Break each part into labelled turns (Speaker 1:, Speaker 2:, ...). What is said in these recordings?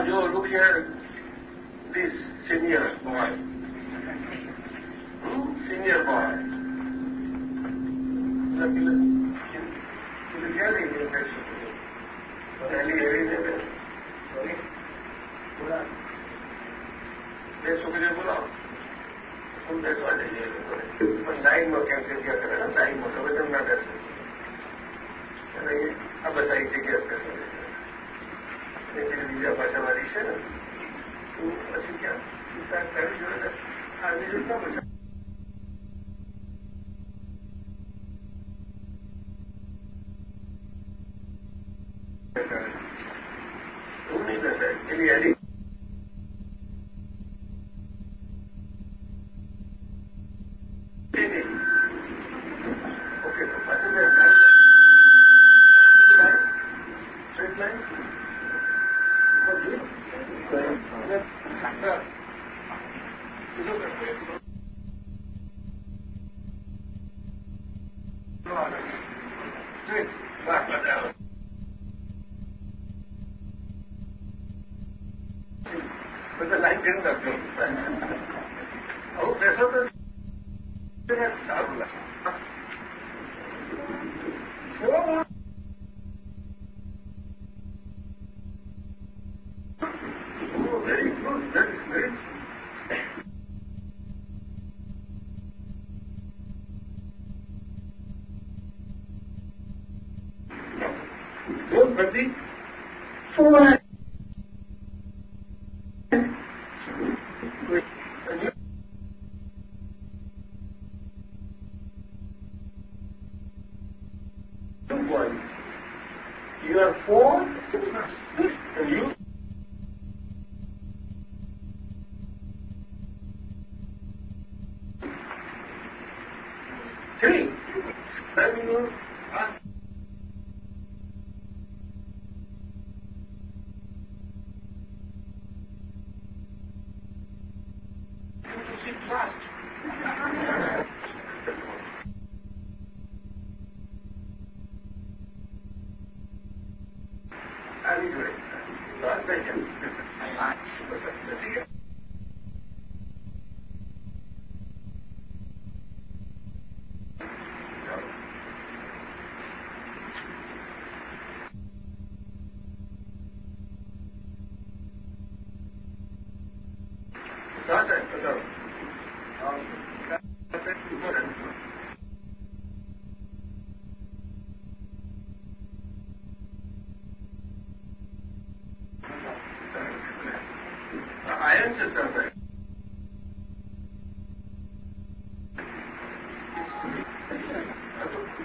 Speaker 1: And you look here, this senior boy. Hmm? Senior boy. Look, look. the a very impressive. Very, very, very. Sorry? बोला मैं सुखदेव बोला હું બેસવા જઈએ પણ લાઈનમાં કેમ જગ્યા કરે લાઈનમાં તો બધા ના બેસે અને આ બધા જગ્યા બેસે seçilmeyecek başa varışa. Şey. Bu açıkken insan karışıyor da
Speaker 2: halimiz
Speaker 1: olmamış.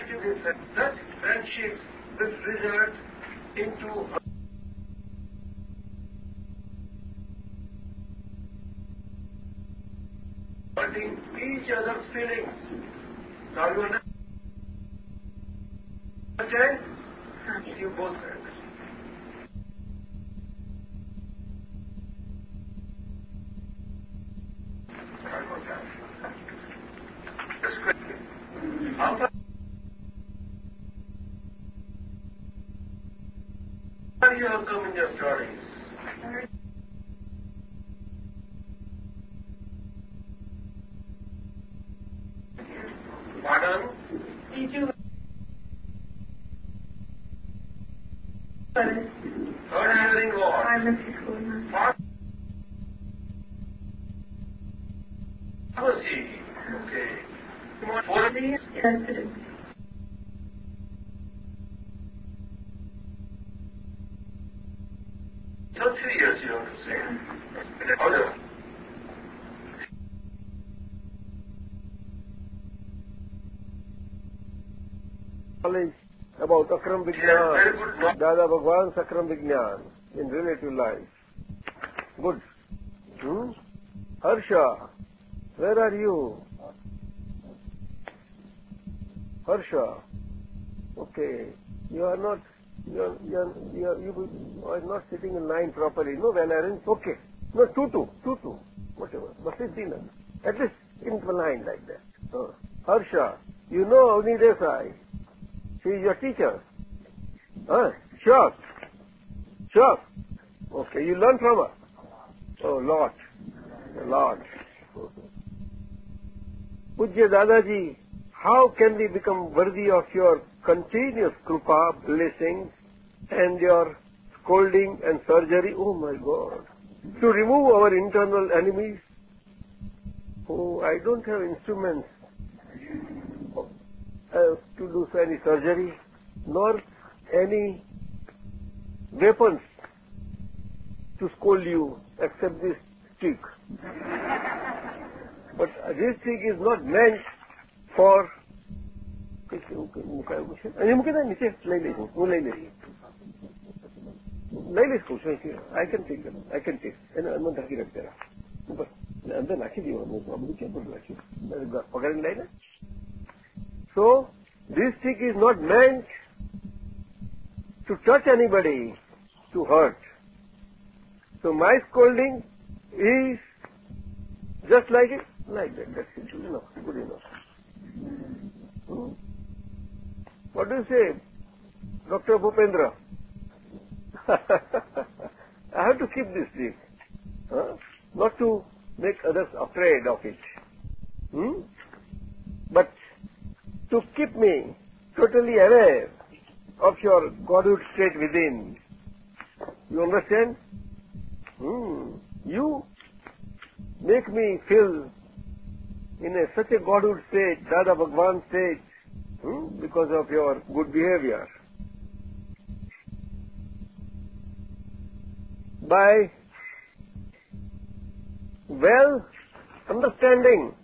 Speaker 1: should you give that Vignan,
Speaker 3: good.
Speaker 1: Dada Bhagwan's Akram Vignan in relative life. Good. Hmm? Harsha, where are you? Harsha. Okay. You are not, you are, you are, you are, you are not sitting in line properly. No, when well arranged. Okay. No, two, two. Whatever. In At least in the line like that. Oh. Harsha, you know Avni Desai. She is your teacher. Huh? Sure. Sure. Okay, you learn from her. Oh, lot. A lot. Pujya Dadaji, how can we become worthy of your continuous krupa, blessings, and your scolding and surgery? Oh my God. To remove our internal enemies? Oh, I don't have instruments uh, to do any surgery, nor any weapons to scold you except this stick. But this stick is not meant for અહીં મૂકી દે નીચે લઈ લઈશું હું લઈ લઈશ લઈ લઈશ કહું છું I can take I can take એને અંદર ઢાંકી રાખ જરા ઉપર અંદર નાખી દેવાનું આ બધું ક્યાં બધું રાખ્યું પકડીને લઈને So, this stick is not meant to touch anybody, to hurt. So my scolding is just like it, like that. That's it. Good enough. Good enough. Hmm? What do you say, Dr. Bhupendra? I have to keep this stick, huh? not to make others afraid of it. Hmm? But to keep me totally aware of your Godhood state within. You understand? Hmm. You make me feel in a, such a Godhood state, Dada Bhagwan state, hmm, because of your good behavior. By well understanding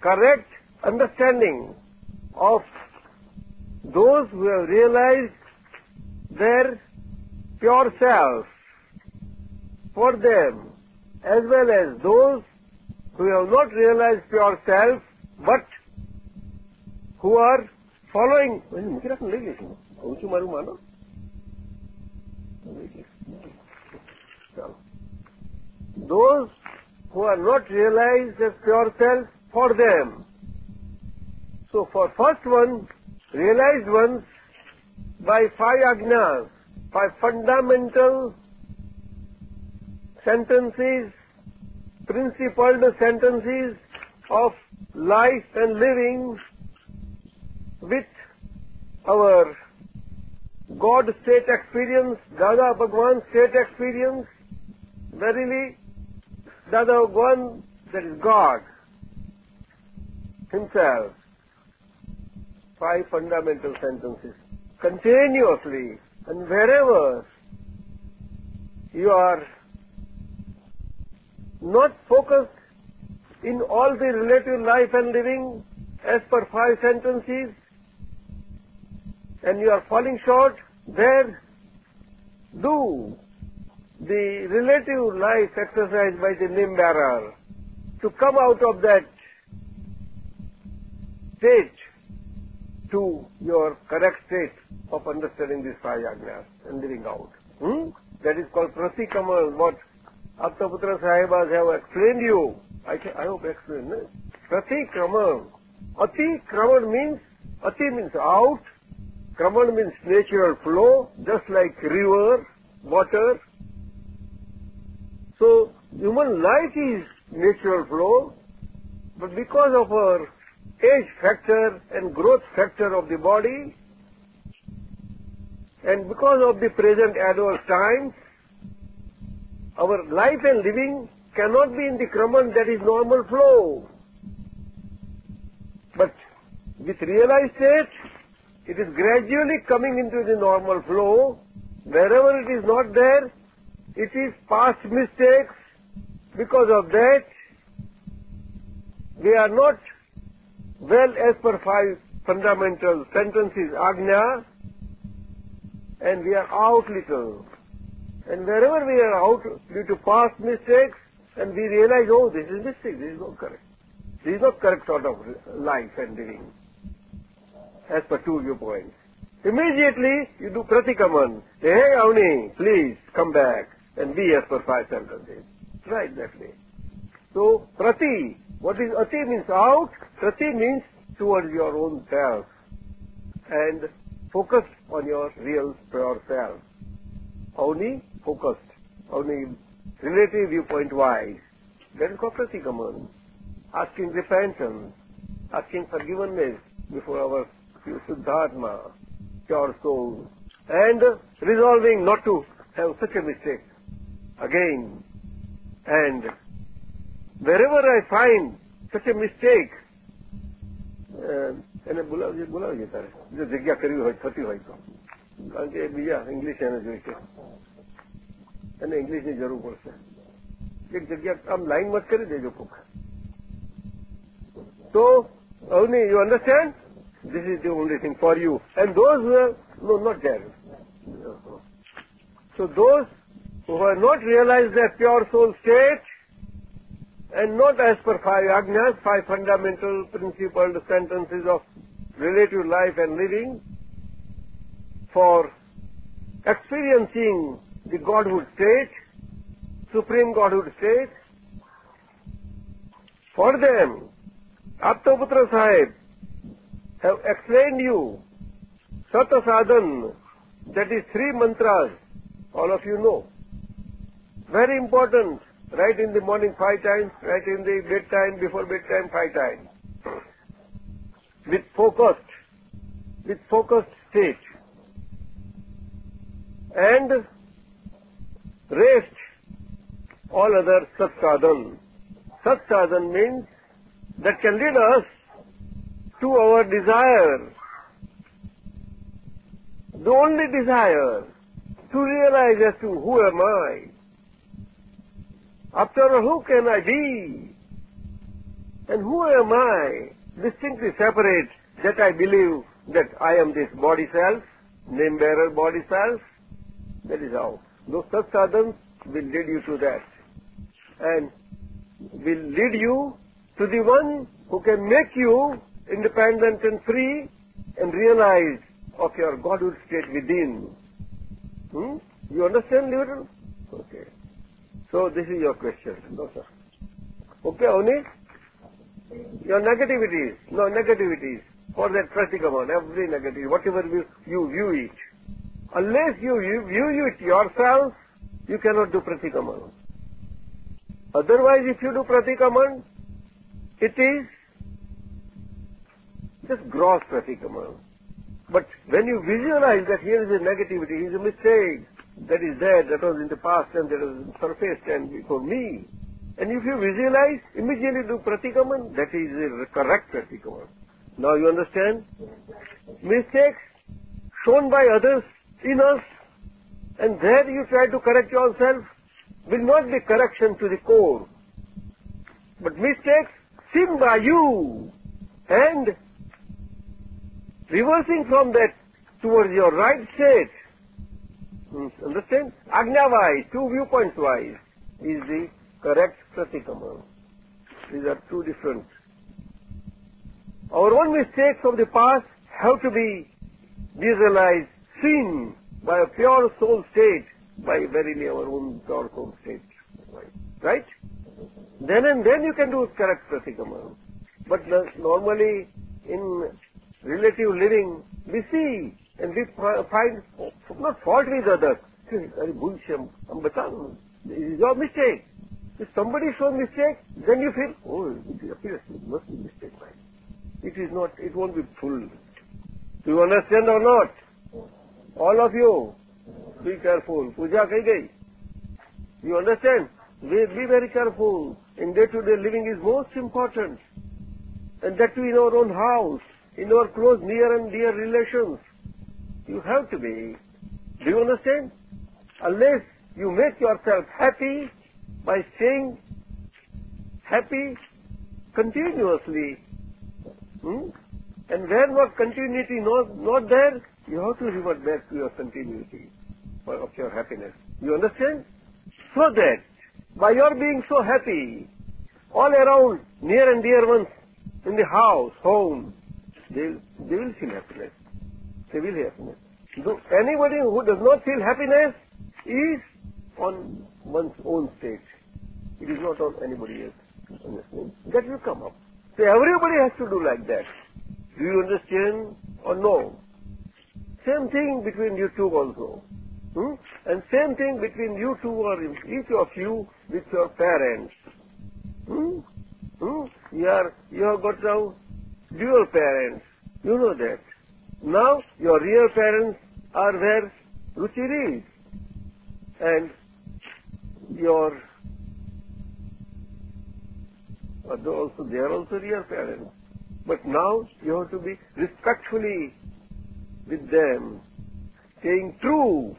Speaker 1: correct understanding of those who have realized their pure self for them, as well as those who have not realized pure self, but who are following. મૂકી રાખો, લઈ લઈશું. કહું છું મારું માનો લઈ લઈશ. ચાલો. Those who are not realized as pure self for them. So for first one, realized ones by five agnas, by fundamental sentences, principled sentences of life and living with our God state experience, Dada Bhagwan state experience, verily Dada Bhagwan, that is God himself. Five fundamental sentences. Continuously and wherever you are not focused in all the relative life and living as per five sentences and you are falling short, there do the relative life exercise by the name bearer to come out of that state to your correct state of understanding these five agnas and living out. Hmm? That is called Pratikaman, what Aptaputra Sahibas have explained you. I, can, I hope explained. No? Ati kraman means, ati means out, Kraman means natural flow, just like river, water. So, human life is natural flow, but because of our age factor and growth factor of the body, and because of the present adverse times, our life and living cannot be in the Kraman that is normal flow. But with realized state, it is gradually coming into the normal flow. Wherever it is not there, it is past mistakes. Because of that, we are not well as per five fundamental sentences, Agnya, and we are out little. And wherever we are out due to past mistakes, and we realize, oh, this is mistake, this is not correct. This is not correct sort of life and living, as per two viewpoints. Immediately, you do pratikaman. Hey, Avni, please come back and be as per five sentences. Right that way. So, prati, what is ati means out, prati means towards your own self. And focus on your real pure self. Only focused, only relative viewpoint wise. That is called pratikaman. Asking repentance, asking forgiveness before our Shuddhatma, pure soul, and resolving not to have such a mistake again. And wherever I find such a mistake, એને બોલાવજે બોલાવજે તારે જો જગ્યા કરવી હોય થતી હોય તો કારણ કે બીજા ઇંગ્લિશ એને જોઈશે એને ઇંગ્લિશની જરૂર પડશે એક જગ્યા આમ લાઈન મત કરી દેજો કોક તો Avni you understand this is the only thing for you. And those who are, no, not there. So those who have not realized their pure soul state and not as per five agnas, five fundamental principal sentences of relative life and living, for experiencing the Godhood state, Supreme Godhood state, for them, Aptaputra Sahib have explained you Sata that is three mantras, all of you know. Very important, right in the morning five times, right in the bedtime, before bedtime five times. With focused, with focused state. And rest all other Sat Sadhan. Sat Sadhan means that can lead us to our desire. The only desire to realize as to who am I. After all, who can I be? And who am I? Distinctly separate that I believe that I am this body self, name bearer body self. That is how. Those such sadhans will lead you to that. And will lead you to the one who can make you independent and free and realize of your Godhood state within. Hmm? You understand, little? Okay. So this is your question. No, sir. Okay, Avni? Your negativities. No, negativities. For that pratikama, every negative, whatever you, you view it. Unless you view, it yourself, you cannot do pratikama. Otherwise, if you do pratikama, it is just gross pratikama. But when you visualize that here is a negativity, here is a mistake, that is there, that was in the past and that was surfaced and before me. And if you visualize, immediately do pratikaman, that is the correct pratikaman. Now you understand? Mistakes shown by others in us, and there you try to correct yourself, will not be correction to the core. But mistakes seen by you, and reversing from that towards your right state, Understand? Agnya-wise, two viewpoints wise, is the correct pratikama. These are two different. Our own mistakes of the past have to be visualized, seen by a pure soul state, by verily our own pure soul state. Right? Then and then you can do correct pratikama. But normally in relative living, we see and we find, not fault with others. I'm. It is your mistake. If somebody shows mistake, then you feel, oh, it appears it must be mistake, right? It is not, it won't be full. Do you understand or not? All of you, be careful. Puja kai gai. You understand? Be very careful. In day-to-day living is most important. And that too in our own house, in our close, near and dear relations. You have to be. Do you understand? Unless you make yourself happy by staying happy continuously. Hmm? And where was continuity not, not there, you have to revert back to your continuity of your happiness. You understand? So that by your being so happy, all around, near and dear ones, in the house, home, they, they will feel happiness. Will happiness. So anybody who does not feel happiness is on one's own state. It is not on anybody else. That will come up. So everybody has to do like that. Do you understand or no? Same thing between you two also. Hmm? And same thing between you two or each of you with your parents. Hmm? Hmm? You, are, you have got now dual parents. You know that. Now your real parents are where Ruchi is. And your also they are also real parents. But now you have to be respectfully with them, staying true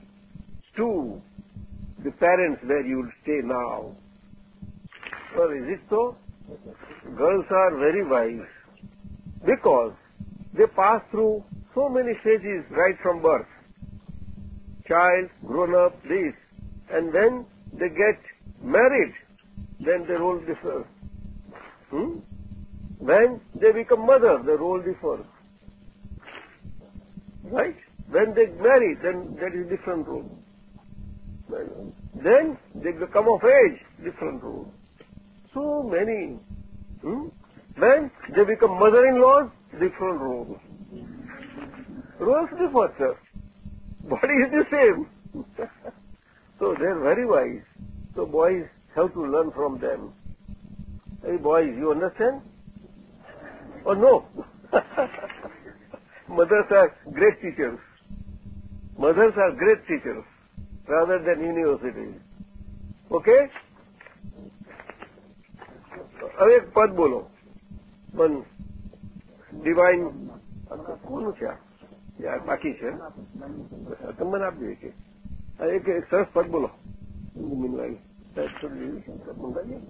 Speaker 1: to the parents where you will stay now. Or is it so? Girls are very wise because they pass through so many stages right from birth. Child, grown up, this. And when they get married, then the role differs. Hmm? When they become mother, the role differs. Right? When they marry, then that is different role. Then they become of age, different rule. So many. Hmm? When they become mother-in-laws, different rules Rules differ, sir. Body is the same. so they are very wise. So boys have to learn from them. Hey boys, you understand? Or no? Mothers are great teachers. Mothers are great teachers rather than universities. Okay? હવે એક પદ બોલો પણ divine કોનું છે આ બાકી છે તમે મને આપજો એક એક એક સરસ પદ બોલો મીનવાઈ મંગાવીએ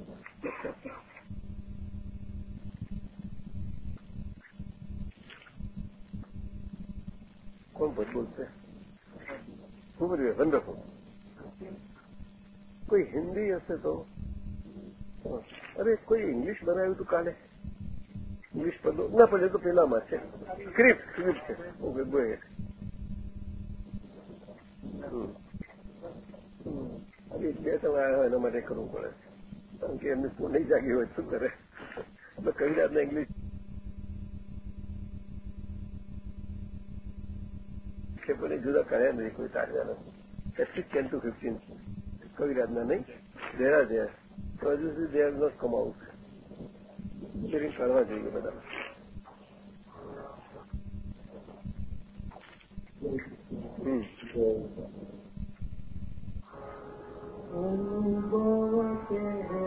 Speaker 1: કોણ પદ બોલશે શું કરીએ વન્ડરફુલ કોઈ હિન્દી હશે તો અરે કોઈ ઇંગ્લિશ બનાવ્યું હતું કાલે ઇંગ્લિશ પદો ના પડે તો પેલામાં છે સ્ક્રિપ્ટ સ્ક્રિપ્ટ છે ઓકે ગો હેડ બે તમે આવ્યા એના માટે કરવું પડે કારણ કે એમને શું નહીં જાગી હોય શું કરે એટલે કઈ જાતના ઇંગ્લિશ છે પણ જુદા કર્યા નથી કોઈ તારવ્યા નથી સિક્સ ટેન ટુ ફિફ્ટીન કઈ જાતના નહીં દેરા દેર તો હજુ સુધી દેર નોટ કમ આઉટ लेकिन करवा जाइए मैडम भगवते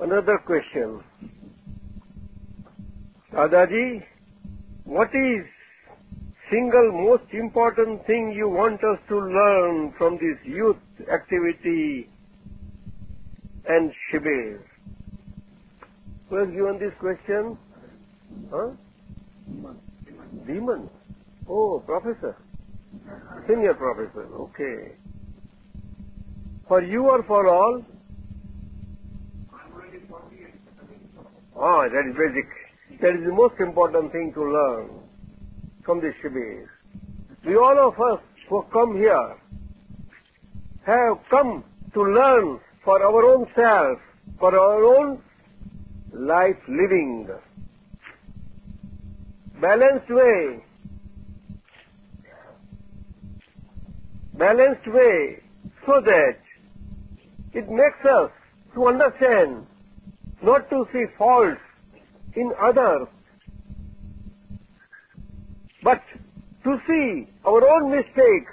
Speaker 1: another question. Dadaji, what is single most important thing you want us to learn from this youth activity and Shibir? Who has given this question? Huh? Demon. Oh, professor. Senior professor. Okay. For you or for all? Ah, that is basic. That is the most important thing to learn from this Shibir. We all of us who come here have come to learn for our own self, for our own life living. Balanced way. Balanced way so that it makes us to understand not to see faults in others, but to see our own mistakes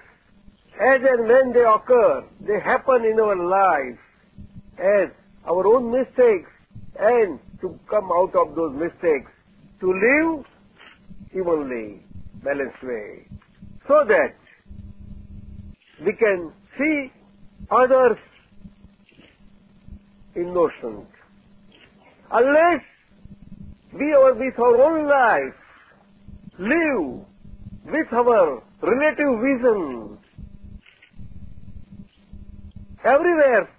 Speaker 1: as and when they occur, they happen in our lives as our own mistakes and to come out of those mistakes, to live evenly, balanced way, so that we can see others innocent. Unless we with our own life live with our relative vision everywhere,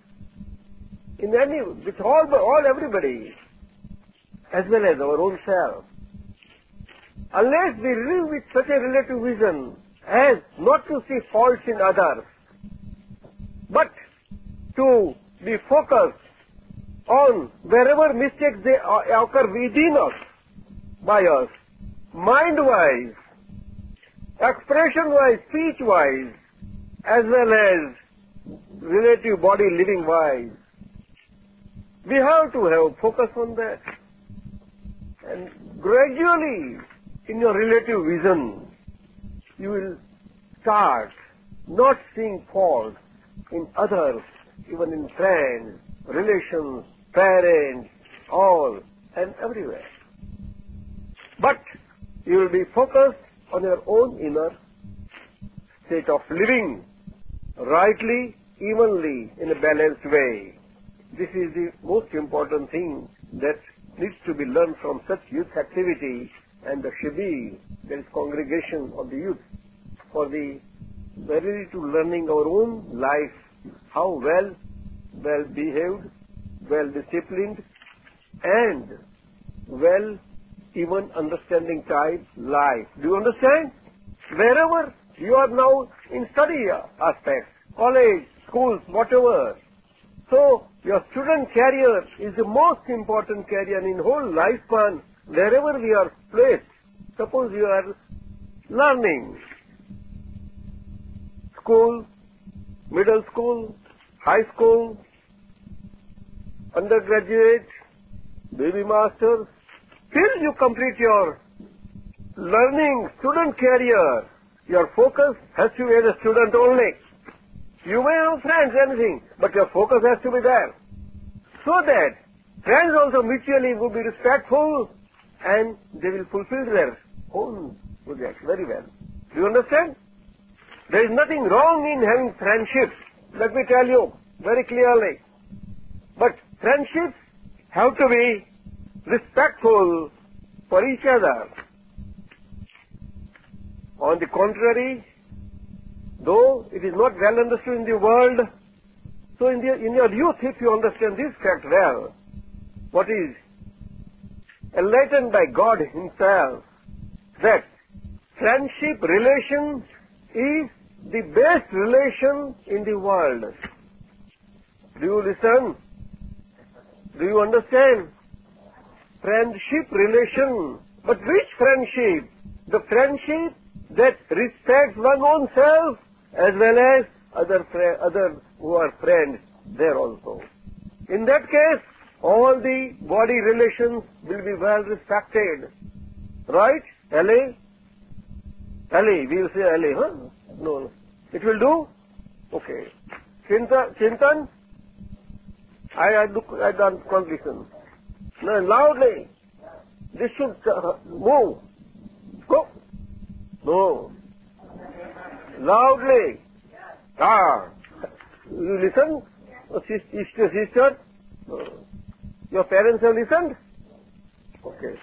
Speaker 1: in any, with all, all everybody, as well as our own self. Unless we live with such a relative vision as not to see faults in others, but to be focused on wherever mistakes they occur within us, by us, mind-wise, expression-wise, speech-wise, as well as relative body living-wise. We have to have focus on that. And gradually, in your relative vision, you will start not seeing faults in others, even in friends, relations, parents, all, and everywhere. But you will be focused on your own inner state of living rightly, evenly, in a balanced way. This is the most important thing that needs to be learned from such youth activity and the Shibir, that is congregation of the youth, for the very to learning our own life, how well, well behaved, well disciplined, and well even understanding type life. Do you understand? Wherever you are now in study aspects, college, schools, whatever. So your student career is the most important career in whole lifespan, wherever we are placed. Suppose you are learning school, middle school, high school, undergraduate, baby masters, till you complete your learning student career, your focus has to be as a student only. You may have friends, anything, but your focus has to be there. So that friends also mutually will be respectful and they will fulfill their own projects very well. Do you understand? There is nothing wrong in having friendships. Let me tell you very clearly. But friendships have to be respectful for each other. On the contrary, though it is not well understood in the world, so in, the, in your youth, if you understand this fact well, what is enlightened by God Himself, that friendship relation is the best relation in the world. Do you listen? Do you understand? Friendship relation. But which friendship? The friendship that respects one own self as well as other, other who are friends there also. In that case, all the body relations will be well respected. Right? Ali? Ali, we will say Ali, huh? No. It will do? Okay. Chinta, Chintan? I, I, look, I don't, listen. No, loudly. This should uh, move. Go. No. Loudly. Ah. You listen? Oh, sister, sister? Your parents have listened? Okay.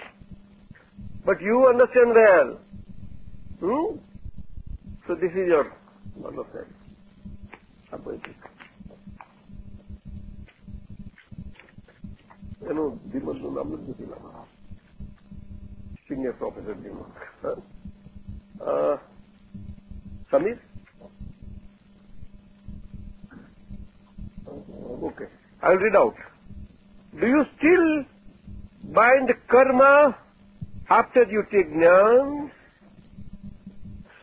Speaker 1: But you understand well. Hmm? So this is your understanding. એનું ಏನೋ ಡಿಮನ್ನು ನಮ್ಮದು ಗೊತ್ತಿಲ್ಲ senior professor demon Sameer Okay. I'll read out. Do you still bind karma after you take jnana?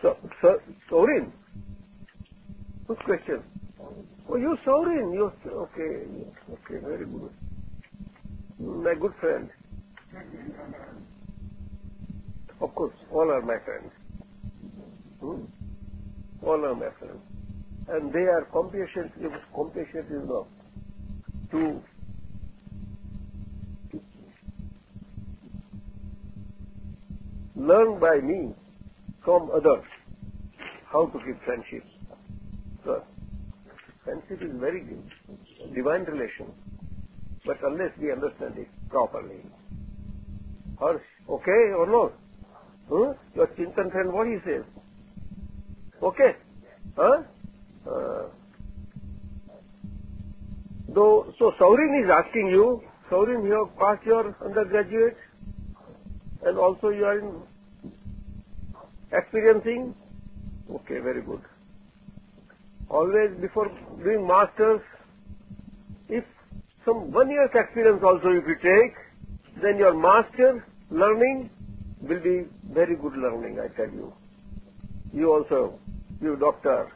Speaker 1: So. Good question. Oh, you Saurin. You okay? Okay, very good. My good friend. Of course, all are my friends. Hmm? All are my friends. And they are compassionate, compassionate enough to learn by me from others how to keep friendship. So, friendship is very good, divine relation but unless we understand it properly. Harsh, okay or not? Huh? Your Chintan friend, what he says? Okay? Huh? Uh, though, so Saurin is asking you, Saurin, you have passed your undergraduate and also you are in experiencing? Okay, very good. Always before doing masters, some one year's experience also if you take, then your master learning will be very good learning, I tell you. You also, you doctor.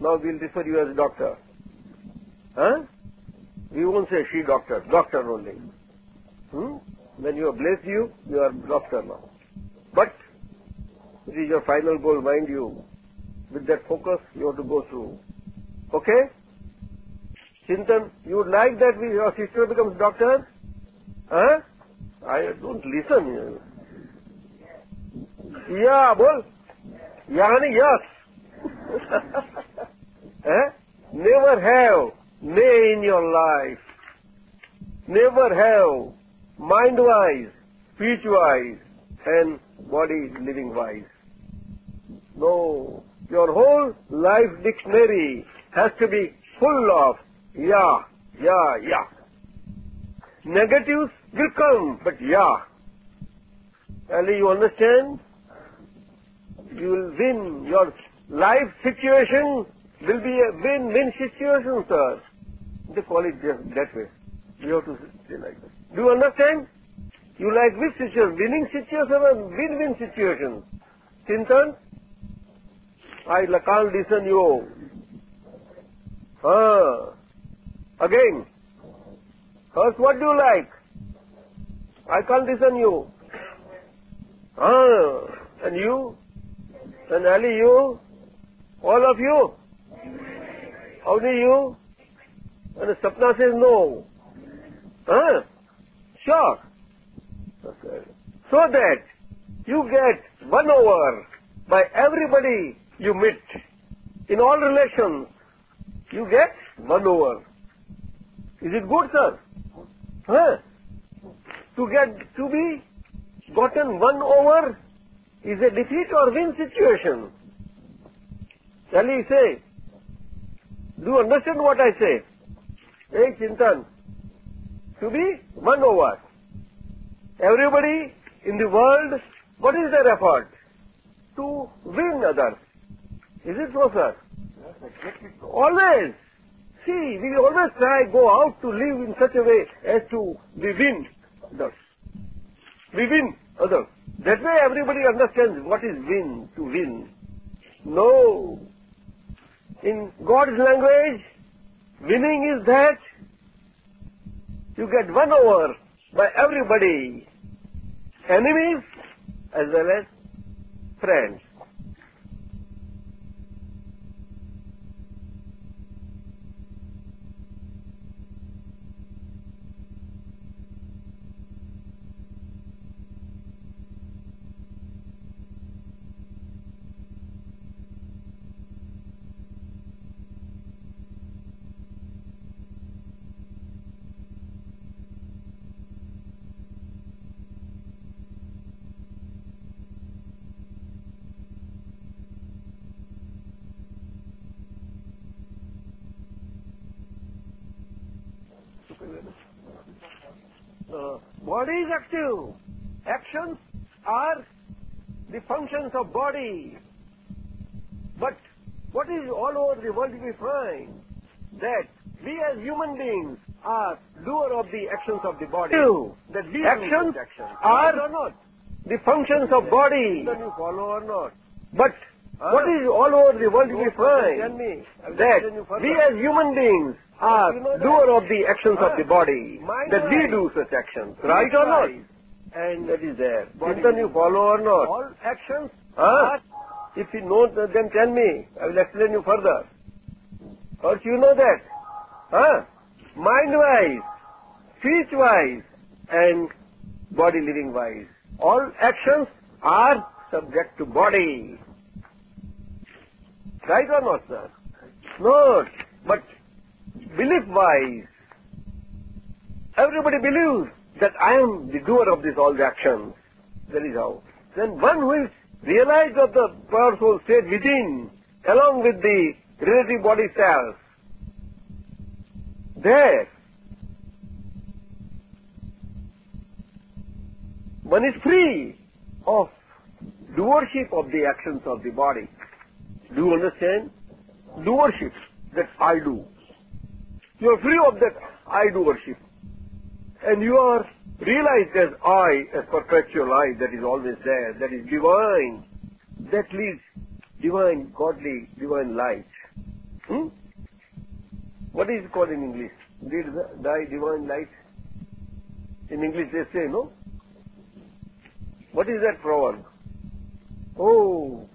Speaker 1: Now we'll refer you as doctor. Huh? We won't say she doctor, doctor only. Hmm? When you have blessed you, you are doctor now. But it is your final goal, mind you. With that focus, you have to go through. Okay? Chintan, you would like that we, your sister becomes doctor? Huh? I don't listen. Yeah, bol. Yani yes. eh? Never have may in your life. Never have mind-wise, speech-wise, and body living-wise. No. Your whole life dictionary has to be full of yeah, yeah, yeah. Negatives will come, but yeah. Ali, you understand? You will win. Your life situation will be a win-win situation, sir. They call it just that way. You have to say like that. Do you understand? You like which situation? Winning situation or win-win situation? Chintan? I can't listen you. Ah. Again, first what do you like? I can't listen you. Ah, and you? And Ali, you? All of you? how Only you? And Sapna says no. Huh? Sure. So that you get one over by everybody you meet. In all relations, you get one over. Is it good, sir? Huh? To get, to be gotten one over is a defeat or win situation. Shall we say? Do you understand what I say? Hey, Chintan, to be one over. Everybody in the world, what is their effort? To win others. Is it so, sir? yes, Always. See, we always try, go out to live in such a way as to we win others. We win others. That way everybody understands what is win, to win. No. In God's language, winning is that you get won over by everybody, enemies as well as friends. Is active. Actions are the functions of body. But what is all over the world we find that we as human beings are doer of the actions of the body. That we actions, actions are or not the functions of body. Then you follow or not? But what is all over the world we oh, find that we as human beings are doer of the actions of the body. That we do such actions, right or not? And that is there. Then you follow or not? All actions are if you know, then tell me. I will explain you further. First you know that. Huh? Mind-wise, speech-wise, and body-living-wise. All actions are subject to body. Right or not, sir? Not. But belief-wise, everybody believes that I am the doer of this all the actions. That is how. Then one who is realized of the powerful state within, along with the relative body cells. There, one is free of doership of the actions of the body. Do you understand? Doership, that I do. You are free of that I doership. And you are realized as I, as perpetual I that is always there, that is divine, that leads divine, godly, divine light. Hmm? What is it called in English? Lead thy divine light? In English they say, no? What is that proverb? Oh,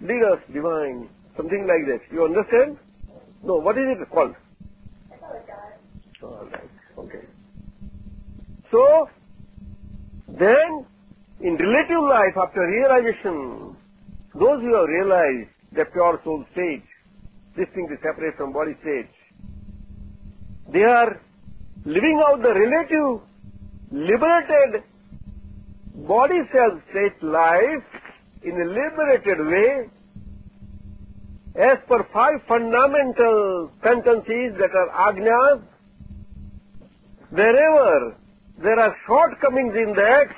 Speaker 1: lead us divine, something like that. You understand? No, what is it called? All right, okay. So, then, in relative life, after realization, those who have realized the pure soul state, distinctly separate from body stage, they are living out the relative, liberated body self state life in a liberated way as per five fundamental sentences that are agnyas, wherever there are shortcomings in that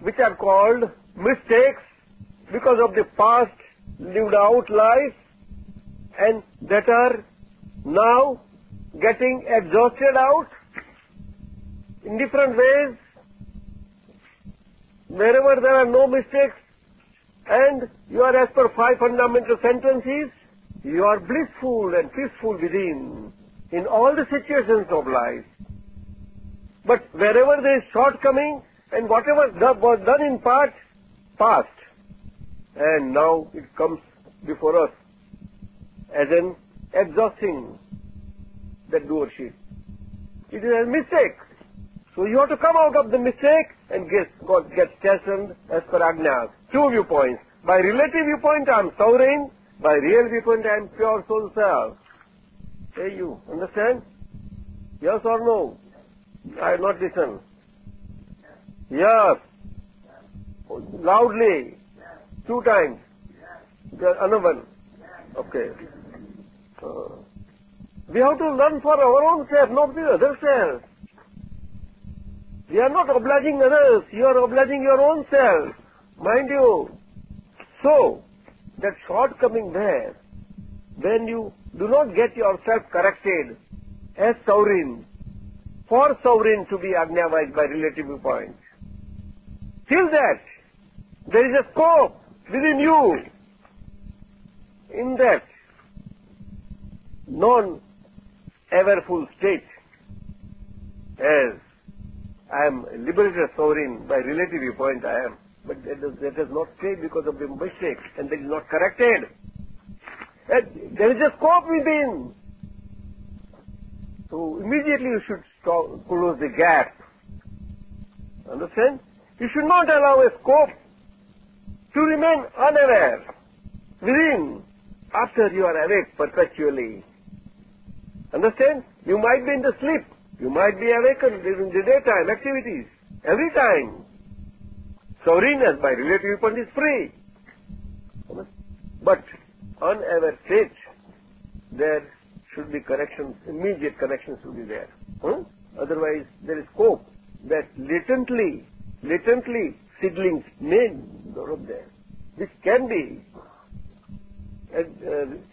Speaker 1: which are called mistakes because of the past lived out life and that are now getting exhausted out in different ways wherever there are no mistakes and you are as per five fundamental sentences you are blissful and peaceful within in all the situations of life but wherever there is shortcoming and whatever was done in part, past, and now it comes before us as an exhausting that doership. It is a mistake. So you have to come out of the mistake and get, get chastened as per Agnyas. Two viewpoints. By relative viewpoint I am sovereign, by real viewpoint I am pure soul self. Hey you, understand? Yes or no? I have not listened. Yes. Loudly. Two times. Another one. Okay. Uh, we have to learn for our own self, not the other self. We are not obliging others. You are obliging your own self. Mind you. So, that shortcoming there, when you do not get yourself corrected as sovereign, for sovereign to be Agnyavite by relative viewpoint. Till that, there is a scope within you in that non-everful state as I am liberated sovereign by relative viewpoint I am, but that does, that does not stay because of the mistake and that is not corrected. And there is a scope within. So immediately you should close the gap. Understand? You should not allow a scope to remain unaware within after you are awake perpetually. Understand? You might be in the sleep. You might be awakened during the daytime activities. Every time. Sovereignness by relative viewpoint is free. But unaware state, there should be connections, immediate connections should be there. Hmm? Otherwise, there is scope that latently, latently seedlings may develop there, which can be uh,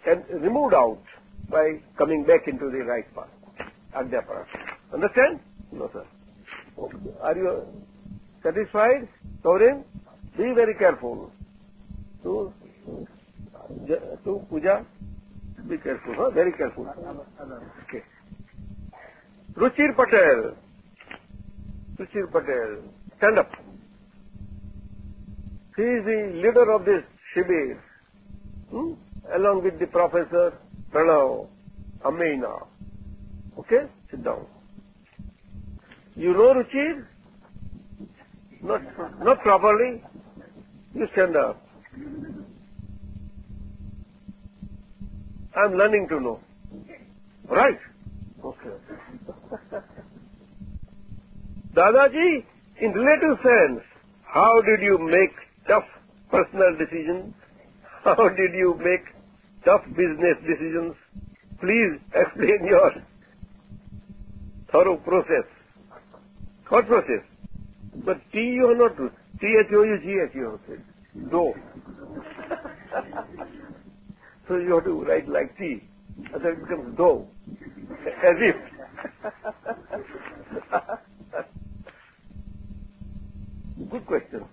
Speaker 1: can removed out by coming back into the right path. Agyapara. Understand? No, sir. Okay. Are you satisfied? Sovereign? Be very careful. To, to puja, be careful, huh? Very careful. Okay. Ruchir Patel. Ruchir Patel. Stand up. He is the leader of this Shibir. Hmm? Along with the professor Pranav, Amina. Okay? Sit down. You know Ruchir? Not, not properly? You stand up. I'm learning to know. Right? Okay. Dadaji, in relative sense, how did you make tough personal decisions? How did you make tough business decisions? Please explain your thorough process. What process? But T you are not, T-H-O-U-G-H you have said. Do. so you have to write like T. Otherwise it becomes do. As if. Good question.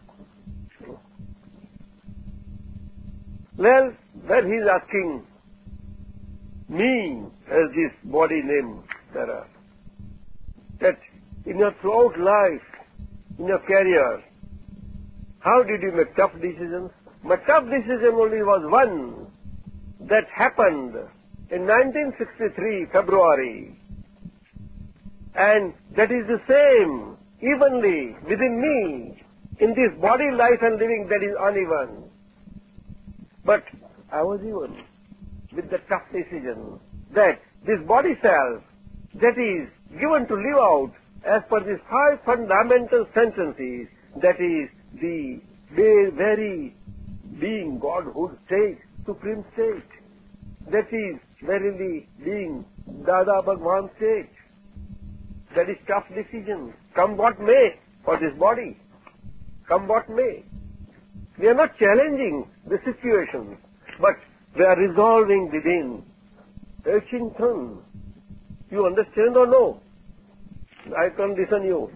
Speaker 1: Well, when he is asking me as this body name, Sarah, that in your throughout life, in your career, how did you make tough decisions? My tough decision only was one that happened in 1963, February. And that is the same, evenly, within me, in this body, life and living that is uneven. But I was even with the tough decision that this body self that is given to live out as per these five fundamental sentences, that is the very being Godhood state, supreme state, that is verily being Dada Bhagwan state. That is tough decision. Come what may for this body. Come what may. We are not challenging the situation, but we are resolving within. Ashington, you understand or no? I listen you.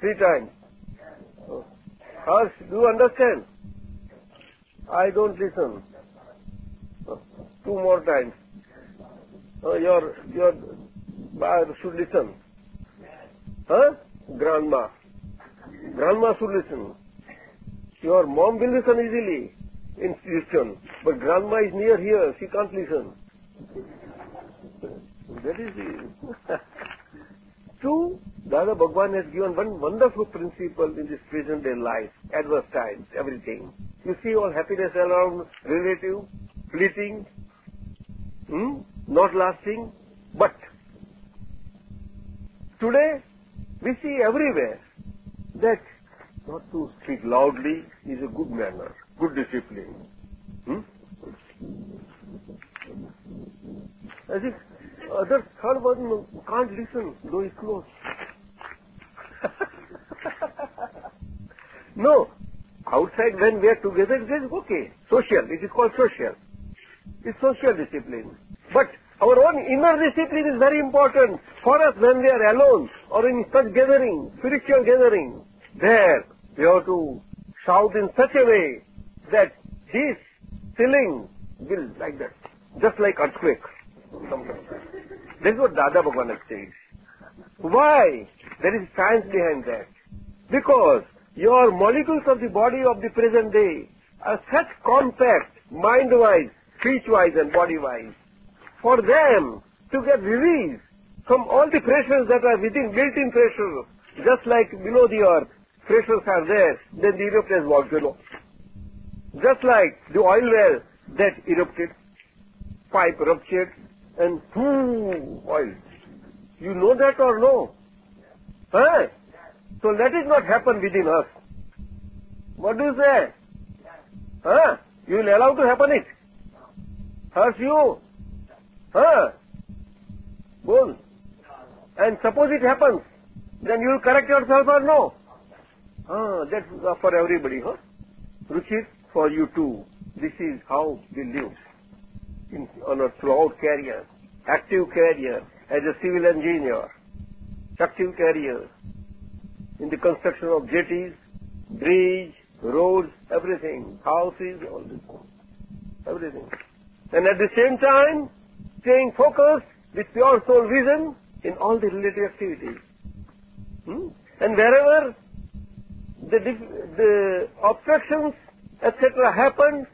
Speaker 1: Three times. Harsh, do you understand? I don't listen. Two more times. Uh, your, your bar should listen. Huh? Grandma. Grandma should listen. Your mom will listen easily in Houston, but grandma is near here, she can't listen. That is the... Two, Dada Bhagwan has given one wonderful principle in this present day life, adverse times, everything. You see all happiness around, relative, fleeting, hmm? not lasting, but today we see everywhere that not to speak loudly is a good manner, good discipline. Hmm? As if other third one can't listen, though he's close. no. Outside when we are together, it is okay. Social. It is called social. It's social discipline. But our own inner discipline is very important for us when we are alone or in such gathering, spiritual gathering. There, we have to shout in such a way that this ceiling will like that, just like earthquake. This is what Dada Bhagwan has said. Why? There is science behind that. Because your molecules of the body of the present day are such compact, mind-wise, speech-wise and body-wise. For them to get release from all the pressures that are within, built-in pressures, just like below the earth, pressures are there, then the erupted volcano. Just like the oil well that erupted, pipe ruptured, and boom, oil. You know that or no? Huh? So let it not happen within us. What do you say? Huh? You will allow to happen it? Hurts you? Huh? Bull. and suppose it happens, then you will correct yourself or no? Ah, that's for everybody, huh? Ruchir, for you too. This is how we live in, on a throughout career, active career, as a civil engineer, active career, in the construction of jetties, bridge, roads, everything, houses, all this, everything. And at the same time, staying focused with pure soul vision in all the related activities. Hmm? And wherever the, the obstructions, etc. happen,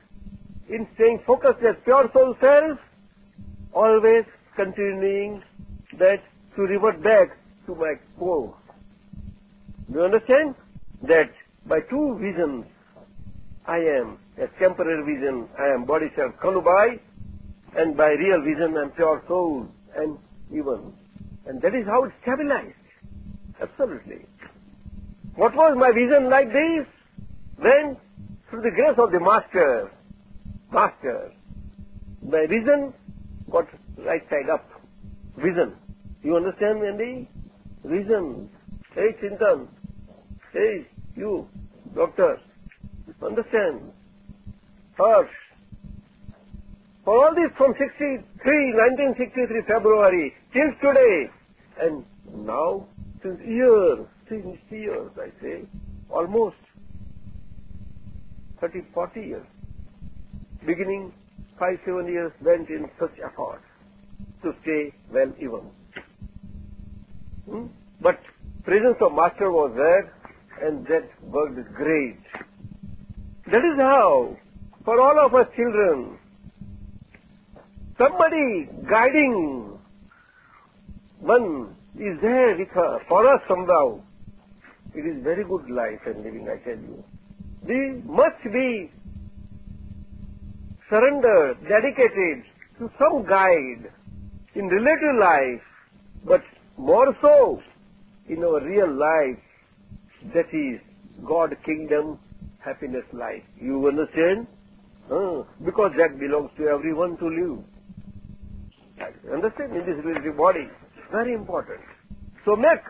Speaker 1: in staying focused as pure soul self, always continuing that to revert back to my core. Do you understand? That by two visions, I am a temporary vision, I am body self Kanubhai, and by real vision, I am pure soul and even. And that is how it stabilized. Absolutely. What was my vision like this? Then, through the grace of the Master, Master, my reason, got right side up. Vision. You understand, Andy? Reason. Hey, Chintan. Hey, you, doctor. Understand. First, for all this from 63, 1963 February till today, and now since years, since years I say, almost 30, 40 years, beginning 5, 7 years went in such efforts to stay well even. Hmm? But presence of master was there and that worked great. That is how, for all of us children, somebody guiding one is there with her, for us somehow. It is very good life and living, I tell you. We must be surrendered, dedicated to some guide in relative life, but more so in our real life, that is God kingdom happiness life. You understand? Uh, because that belongs to everyone to live. Understand? In this relative body. Very important. So make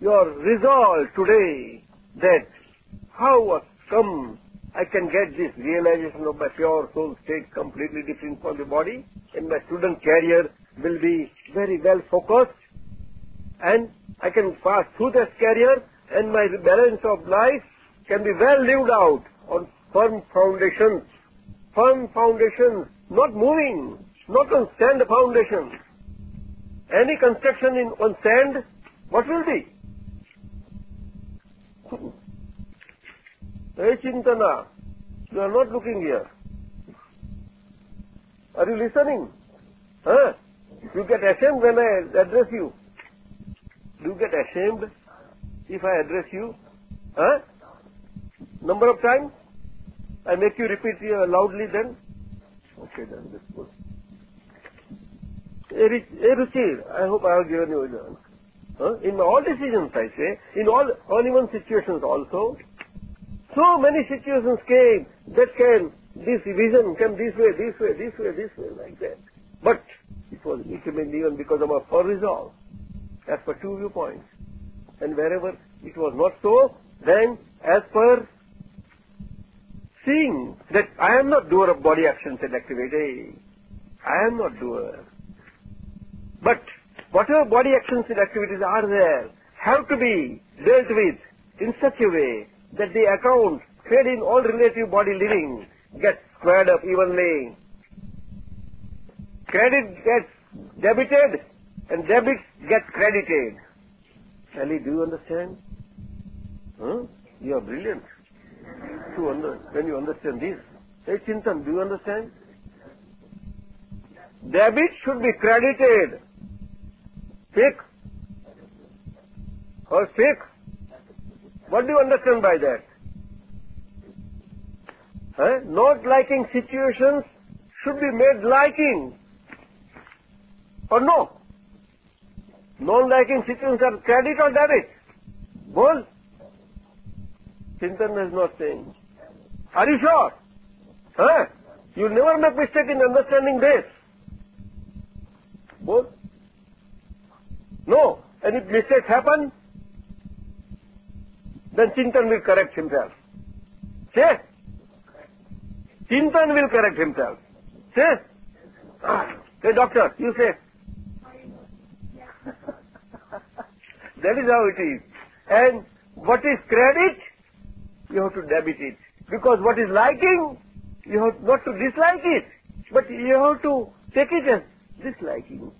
Speaker 1: your resolve today that how come I can get this realization of my pure soul state completely different from the body and my student career will be very well focused and I can pass through that career and my balance of life can be well lived out on firm foundations. Firm foundations, not moving, not on sand foundations. Any construction in on sand, what will be? Hey Chintana, ah, you are not looking here. Are you listening? Huh? You get ashamed when I address you. Do you get ashamed if I address you? Huh? Number of times? I make you repeat loudly then? Okay then, that's good. Hey Ruchi, I hope I have given you an answer. Huh? In all decisions I say, in all uneven situations also, so many situations came that can, this vision came this way, this way, this way, this way, like that. But it was it remained even because of our resolve. As per two viewpoints. And wherever it was not so, then as per seeing that I am not doer of body actions and activity, I am not doer. But whatever body actions and activities are there have to be dealt with in such a way that the account paid in all relative body living gets squared up evenly. Credit gets debited and debits get credited. Ali, do you understand? Huh? You are brilliant. To under, when you understand this. Hey Chintan, do you understand? Debit should be credited. Pick. Or pick. What do you understand by that? Huh? Not liking situations should be made liking. Or no? Non-liking situations are credit or debit? Both. Chintan has not changed. Are you sure? Huh? You never make mistake in understanding this. Both? No. If mistakes happen, then Chintan will correct himself. Say. Chintan will correct himself. Ah. Say, doctor, you say. that is how it is. And what is credit, you have to debit it. Because what is liking, you have not to dislike it, but you have to take it as disliking.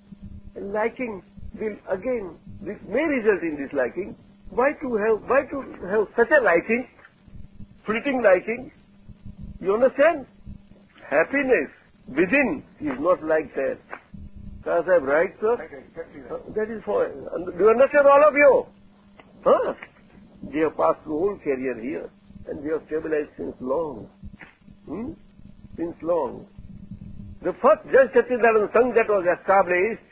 Speaker 1: And liking will again, this may result in disliking. Why to have, why to have such a liking, fleeting liking? You understand? Happiness within is not like that. Sir, I right, sir? That is for, do you understand all of you? Huh? They have passed through whole career here and we have stabilized since long. Hmm? Since long. The first Jai Satchidanand Sangh that was established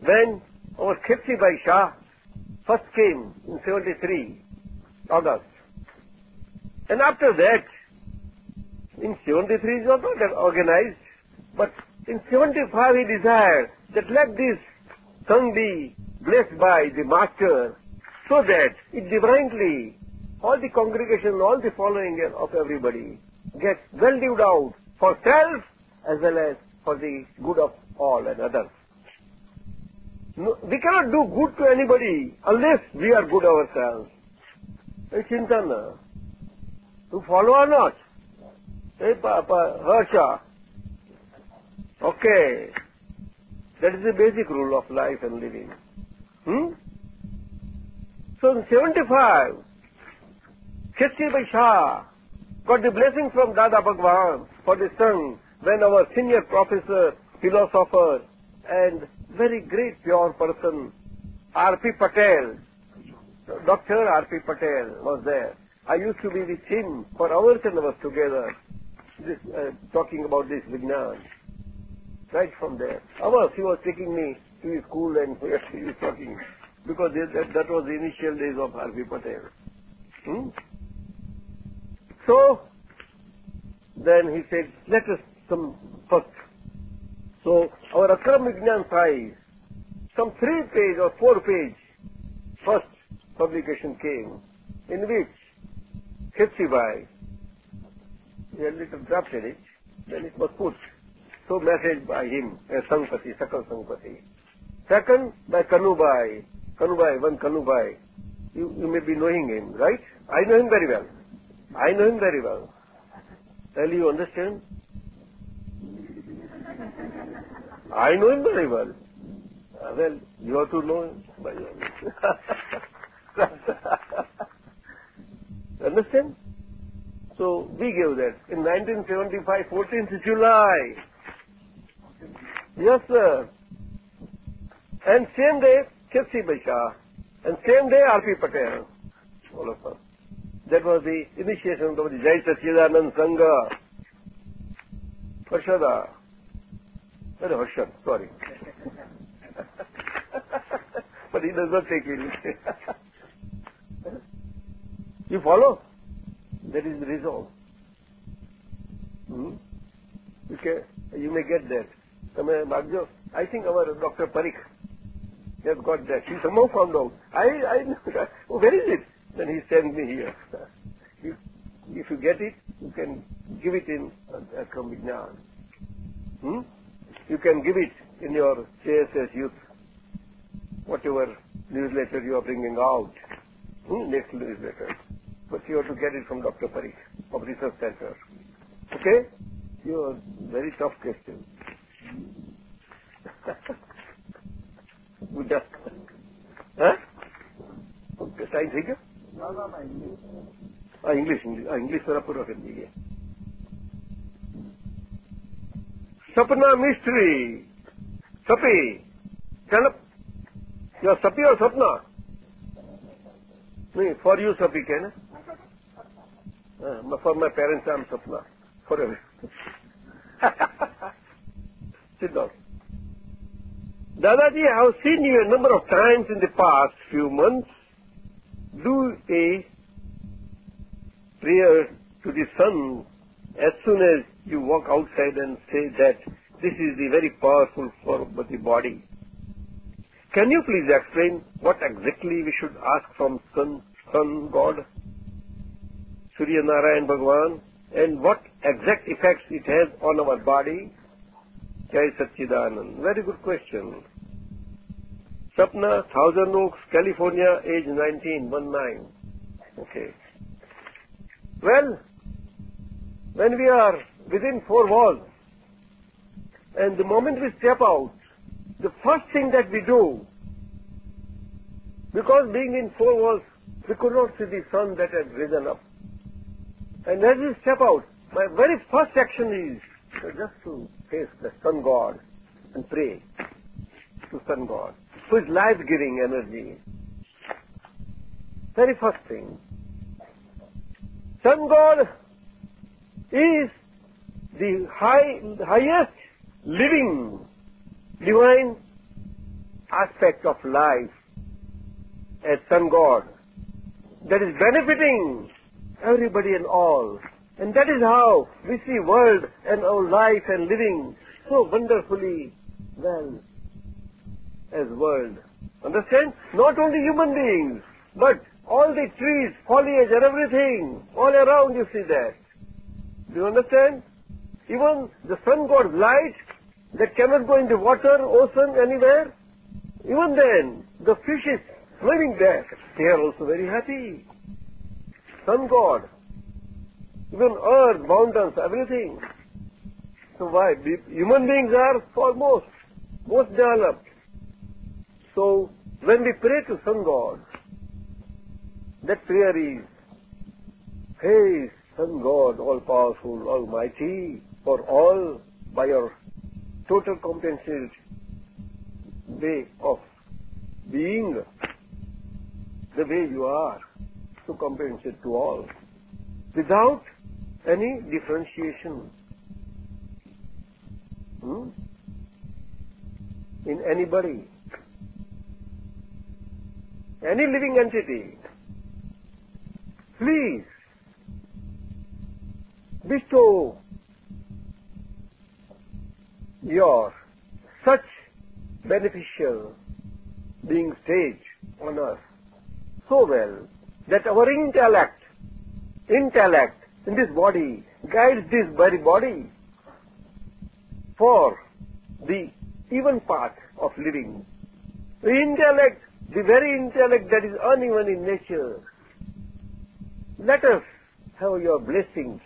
Speaker 1: when our Khepsi Bhai Shah first came in 73, August. And after that, in 73 it was not organized, but in 75 he desired that let this Sangh be blessed by the Master so that it divinely, all the congregation, all the following of everybody gets well lived out for self as well as for the good of all and others. No, we cannot do good to anybody unless we are good ourselves. Hey, Chintana, you follow or not? Hey, Papa, Harsha. Okay. That is the basic rule of life and living. Hmm? So in 75, Khesti Shah got the blessing from Dada Bhagwan for the son when our senior professor, philosopher, and very great pure person, R.P. Patel, Dr. R.P. Patel was there. I used to be with him for hours and hours together, this, uh, talking about this Vignan. Right from there. Hours he was taking me to his school and he was talking because that, that was the initial days of R.P. Patel. Hmm? So, then he said, let us come first. So, our Akram Vignan Prize, some three page or four page first publication came, in which Khepsibai, he had little drafted it, then it was put. So message by him, as Sangpati, Sakal Sangpati. Second, by Kanubhai, Kanubhai, one Kanubhai. You, you may be knowing him, right? I know him very well. I know him very well. Tell you understand? I know him very well. Uh, well, you have to know him by Understand? So we gave that in 1975, 14th July. Yes, sir. And same day, Khepsi Bhai and same day R.P. Patel, all of us. That was the initiation of the Jai Sachidanand Sangha. Harshada. Very Harshad, sorry. but he does not take it. you follow? That is the resolve. Hmm? Okay, you may get that. I think our Dr. Parikh have got that. He found out. I, I, oh, where is it? Then he sent me here. if, if you get it, you can give it in uh, Akram Hmm? you can give it in your JSS youth, whatever newsletter you are bringing out, hmm, next newsletter. But you have to get it from Dr. Parikh of Research Center. Okay? You are very tough question. Buddha. huh? Okay, science ठीक है? हाँ English, English English मेरा पूरा कर दीजिए Sapna mystery. Sapi. Stand up. You are Sapi or Sapna? No, for you Sapi can. Uh, for my parents I am Sapna. Forever. Sit down. Dadaji, I have seen you a number of times in the past few months do a prayer to the sun as soon as you walk outside and say that this is the very powerful for the body. can you please explain what exactly we should ask from Sun, Sun God, Surya Narayan Bhagwan, and what exact effects it has on our body? Jai Satchidanand. Very good question. Sapna, Thousand Oaks, California, age 19, 19. Okay. Well, when we are within four walls, and the moment we step out, the first thing that we do, because being in four walls, we could not see the sun that had risen up. And as we step out, my very first action is just to face the sun god and pray to sun god, who is life-giving energy. Very first thing. Sun god is the high, highest living divine aspect of life as sun god that is benefiting everybody and all. And that is how we see world and our life and living so wonderfully well as world. Understand? Not only human beings, but all the trees, foliage and everything, all around you see that. Do you understand? Even the sun god's light that cannot go into water, ocean, anywhere. Even then, the fishes swimming there, they are also very happy. Sun god, even earth, mountains, everything. So why? Human beings are foremost, most developed. So when we pray to sun god, that prayer is, Hey, sun god, all powerful, almighty, for all by your total compensated way of being the way you are to compensate to all without any differentiation hmm? in anybody, any living entity. Please bestow your such beneficial being stage on us so well that our intellect, intellect in this body guides this very body for the even part of living. The intellect, the very intellect that is uneven in nature. Let us have your blessings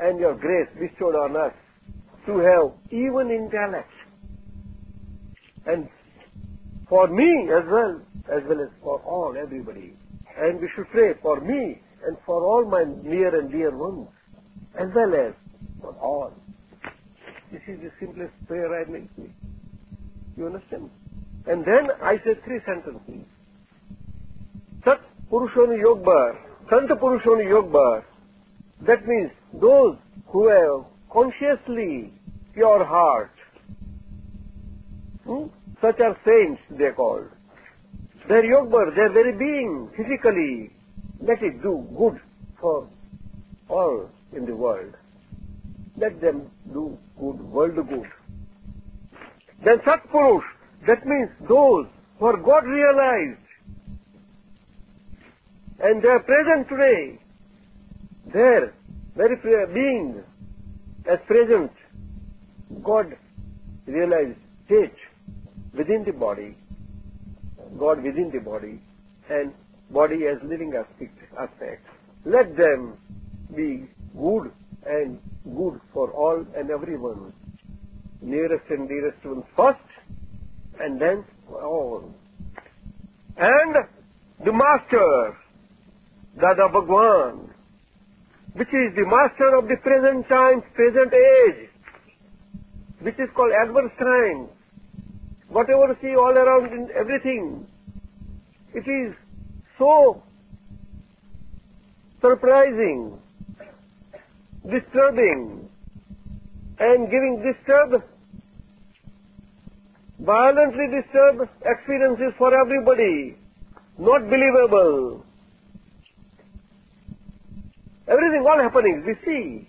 Speaker 1: and your grace bestowed on us to have even intellect. And for me as well, as well as for all, everybody. And we should pray for me and for all my near and dear ones, as well as for all. This is the simplest prayer I make. You understand? And then I say three sentences. Sat Purushoni Yogbar, Sant Purushoni Yogbar. That means those who have consciously pure heart. Hmm? Such are saints, they are called. Their yoga, their very being, physically, let it do good for all in the world. Let them do good, world good. Then Satpurush, that means those who are God realized and they are present today. Their very being as present God realized state within the body, God within the body, and body as living aspect, aspect. Let them be good and good for all and everyone. Nearest and dearest ones first, and then all. And the Master, Dada Bhagwan, which is the Master of the present times, present age, which is called adverse time. Whatever see all around in everything, it is so surprising, disturbing, and giving disturbed, violently disturbed experiences for everybody, not believable. Everything, all happening, we see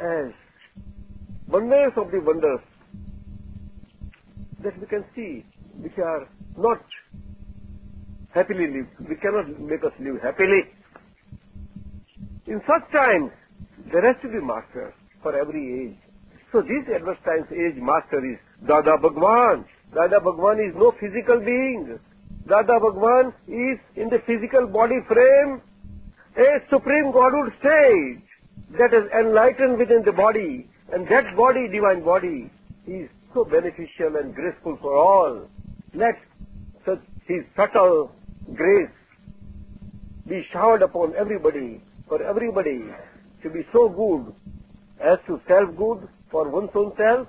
Speaker 1: as wonders of the wonders that we can see which are not happily lived. We cannot make us live happily. In such times, there has to be master for every age. So this adverse times age master is Dada Bhagwan. Dada Bhagwan is no physical being. Dada Bhagwan is in the physical body frame a supreme Godhood stage that is enlightened within the body. And that body, divine body, is so beneficial and graceful for all. Let such his subtle grace be showered upon everybody, for everybody to be so good as to self-good for one's own self,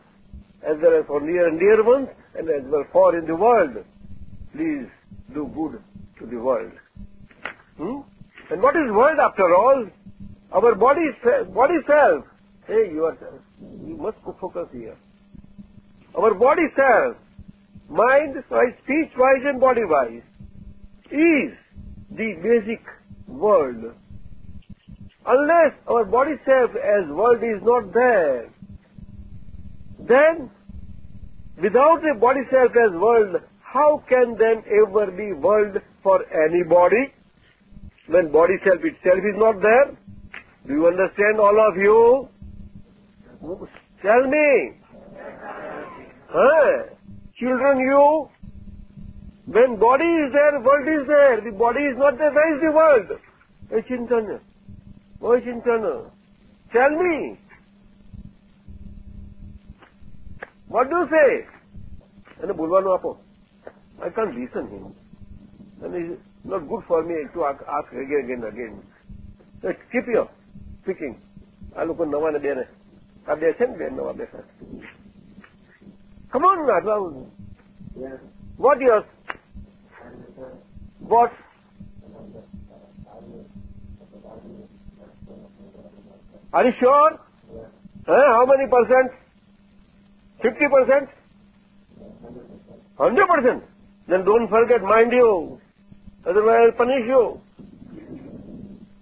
Speaker 1: as well as for near and dear ones, and as well for in the world. Please do good to the world. Hmm? And what is world after all? Our body, body self. Hey, you are, you must focus here. Our body self, mind-wise, speech-wise and body-wise, is the basic world. Unless our body self as world is not there, then without a body self as world, how can then ever be world for anybody? When body self itself is not there? Do you understand all of you? Tell me. Huh? Children, you, when body is there, world is there. The body is not there, where is the world? Hey, Chintana. Oh, Chintana. Tell me. What do you say? એને બોલવાનું આપો I can't listen him. And it's not good for me to ask again and again. So keep your speaking. આ લોકો નવા ને બે ને આ બે છે ને બે નવા બેસા Come on, now.
Speaker 3: Yes.
Speaker 1: What yours? What? Are you sure? Huh? How many percent? Fifty percent? Hundred percent? Then don't forget, mind you. Otherwise I'll punish you.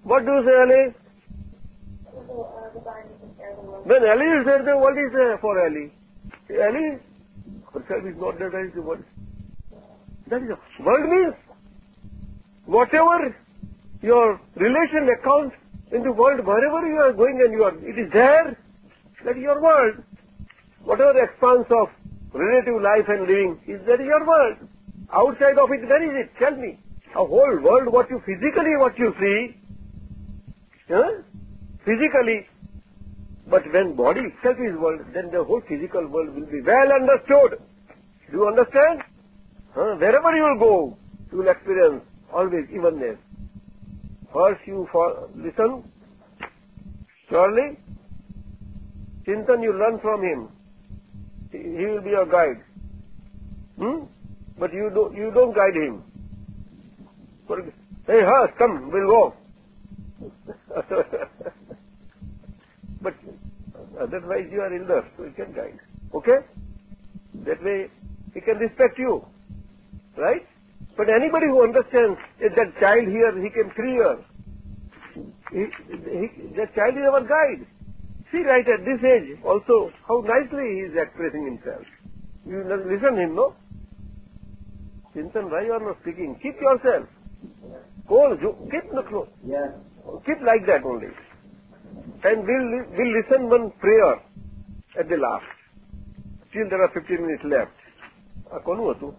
Speaker 1: What do you say, Ali? When Ali is there, then what is there for Ali? Ali herself is not there, that is the world. That is the world means whatever your relation accounts in the world, wherever you are going and you are, it is there, that is your world. Whatever expanse of relative life and living is that is your world. Outside of it, where is it? Tell me. A whole world, what you physically, what you see, huh? physically, but when body itself is world, then the whole physical world will be well understood. Do you understand? Huh? Wherever you will go, you will experience always evenness. First you for, listen, surely, Chintan you learn from him. He will be your guide. Hmm? But you don't, you don't guide him. Hey, come, we'll go. but otherwise you are so you can guide. Okay? That way he can respect you. Right? But anybody who understands that child here, he three years. He, he, that child is our guide. See right at this age also how nicely he is expressing himself. You listen him, no? Chintan, why you are not speaking? Keep yourself. Cool, you- keep the close.
Speaker 3: Yes.
Speaker 1: Keep like that only. And we'll, we'll listen one prayer at the last. Still there are 15 minutes left. આ કોનું હતું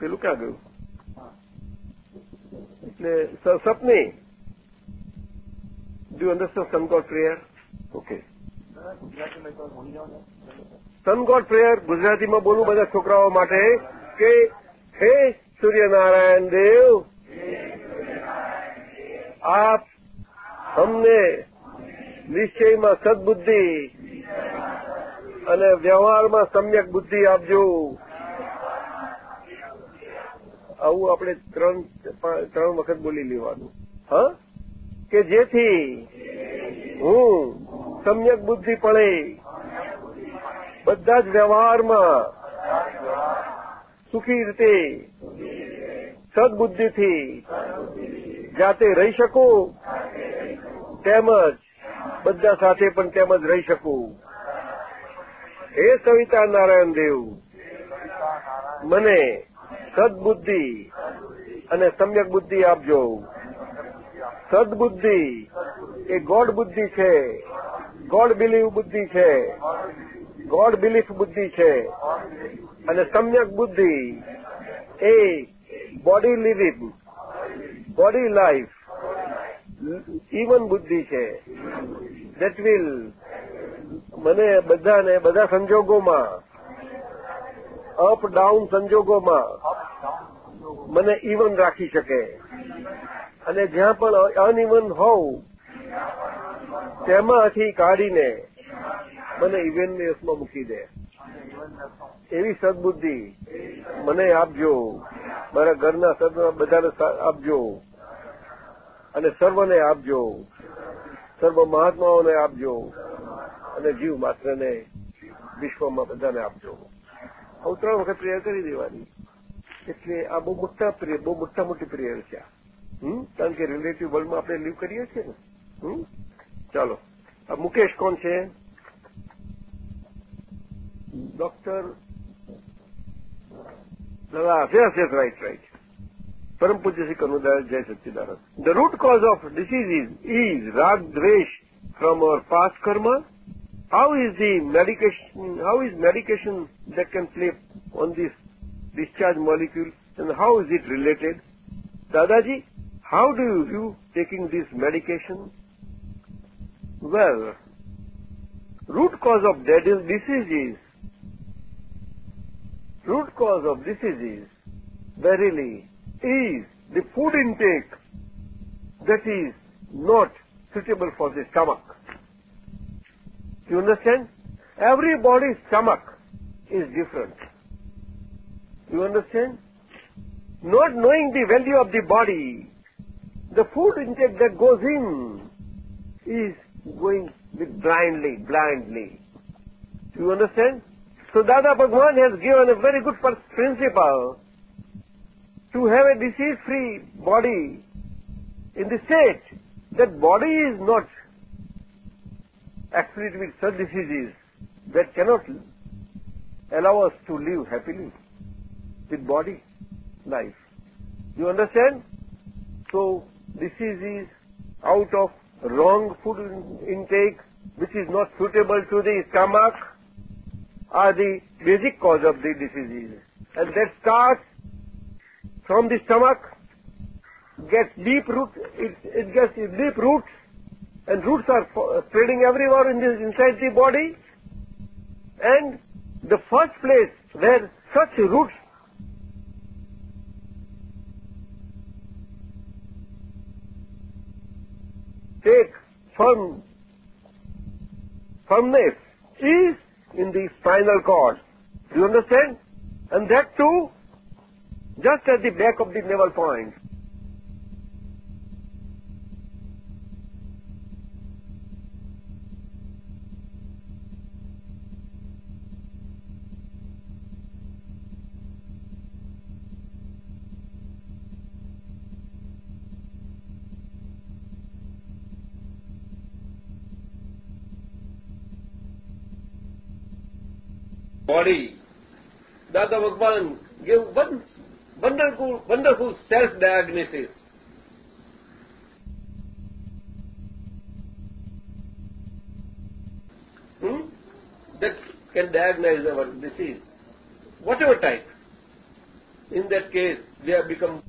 Speaker 1: પેલું ક્યાં ગયું એટલે સપને do understand sun god prayer okay sun god prayer ગુજરાતીમાં બોલું બધા છોકરાઓ માટે કે હે સૂર્યનારાયણ દેવ. આપ અમને નિશ્ચયમાં સદબુદ્ધિ અને વ્યવહારમાં સમ્યક બુદ્ધિ આપજો. આવું આપણે ત્રણ ત્રણ વખત બોલી લેવાનું. હા? કે જેથી હું સમ્યક બુદ્ધિ પડે. બધા જ વ્યવહારમાં સુખી રીતે સદબુદ્ધિથી જાતે રહી શકું તેમજ બધા સાથે પણ તેમજ રહી શકું. હે સવિતા નારાયણ દેવ, મને સદબુદ્ધિ અને સમ્યક બુદ્ધિ આપજો. સદબુદ્ધિ એ ગોડ બુદ્ધિ છે, ગોડ બિલીવ બુદ્ધિ છે, ગોડ બિલીફ બુદ્ધિ છે. અને સમ્યક બુદ્ધિ એ body living body life even બુદ્ધિ છે. દેટ વિલ મને બધાને, બધા સંજોગોમાં અપ ડાઉન સંજોગોમાં મને ઇવન રાખી શકે. અને જ્યાં પણ અનઇવન હોઉં, તેમાંથી કાઢીને મને ઇવેનનેસમાં મૂકી દે. એવી સદબુદ્ધિ મને આપજો. મારા ઘરના સદ બધાને આપજો. અને સર્વને આપજો. સર્વ મહાત્માઓને આપજો. અને જીવ માત્રને વિશ્વમાં બધાને આપજો. આવું ત્રણ વખત પ્રેયર કરી દેવાની. એટલે આ બહુ મોટા પ્રેયર બહુ મોટા મોટી પ્રેયર છે હમ? કારણ કે રિલેટિવ વર્લ્ડમાં આપણે લીવ કરીએ છીએ ને. હમ? ચાલો. આ મુકેશ કોણ છે? Doctor yes, yes, right, right. The root cause of diseases is rag dvesh from our past karma. How is the medication, how is medication that can play on this discharge molecule and how is it related? Dadaji, how do you view taking this medication? Well, root cause of disease is root cause of diseases verily is the food intake that is not suitable for the stomach. You understand? Everybody's stomach is different. You understand? Not knowing the value of the body, the food intake that goes in is going blindly, blindly. Do you understand? So Dada Bhagwan has given a very good principle to have a disease-free body in the state that body is not afflicted with such diseases that cannot allow us to live happily with body life. You understand? So disease is out of wrong food intake which is not suitable to the stomach are the basic cause of the diseases. And that starts from the stomach, gets deep root, it, it gets deep roots, and roots are spreading everywhere in this, inside the body. And the first place where such roots take firm firmness is in the spinal cord. Do you understand? And that too, just at the back of the navel point. Body, Dada Bhagwan gave one wonderful, wonderful self-diagnosis. Hmm? That can diagnose our disease, whatever type. In that case, we have become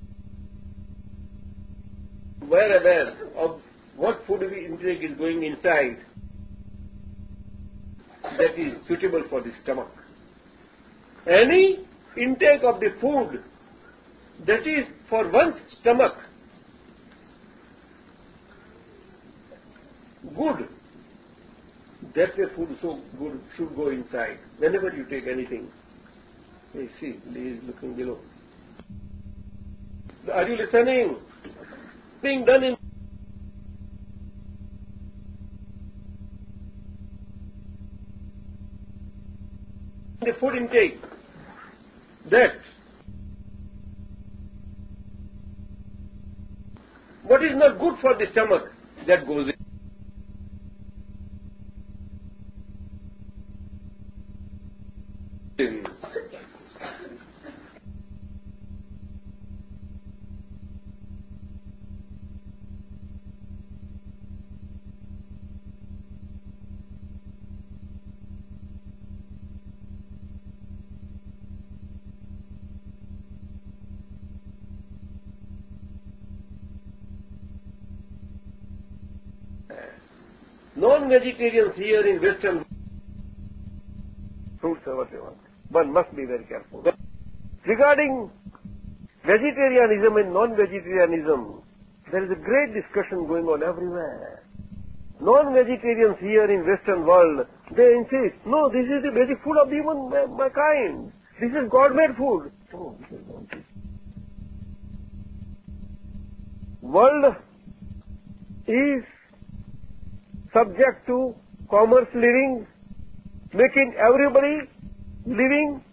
Speaker 1: well aware of what food we intake is going inside that is suitable for the stomach any intake of the food that is for one's stomach good, that way food so good should go inside. Whenever you take anything, you see, Lee is looking below. Are you listening? Being done in the food intake that. What is not good for the stomach? That goes non-vegetarians here in Western fruits or whatever. One must be very careful. Regarding vegetarianism and non-vegetarianism, there is a great discussion going on everywhere. Non-vegetarians here in Western world, they insist, no, this is the basic food of human mankind. This is God-made food. World is subject to commerce living, making everybody living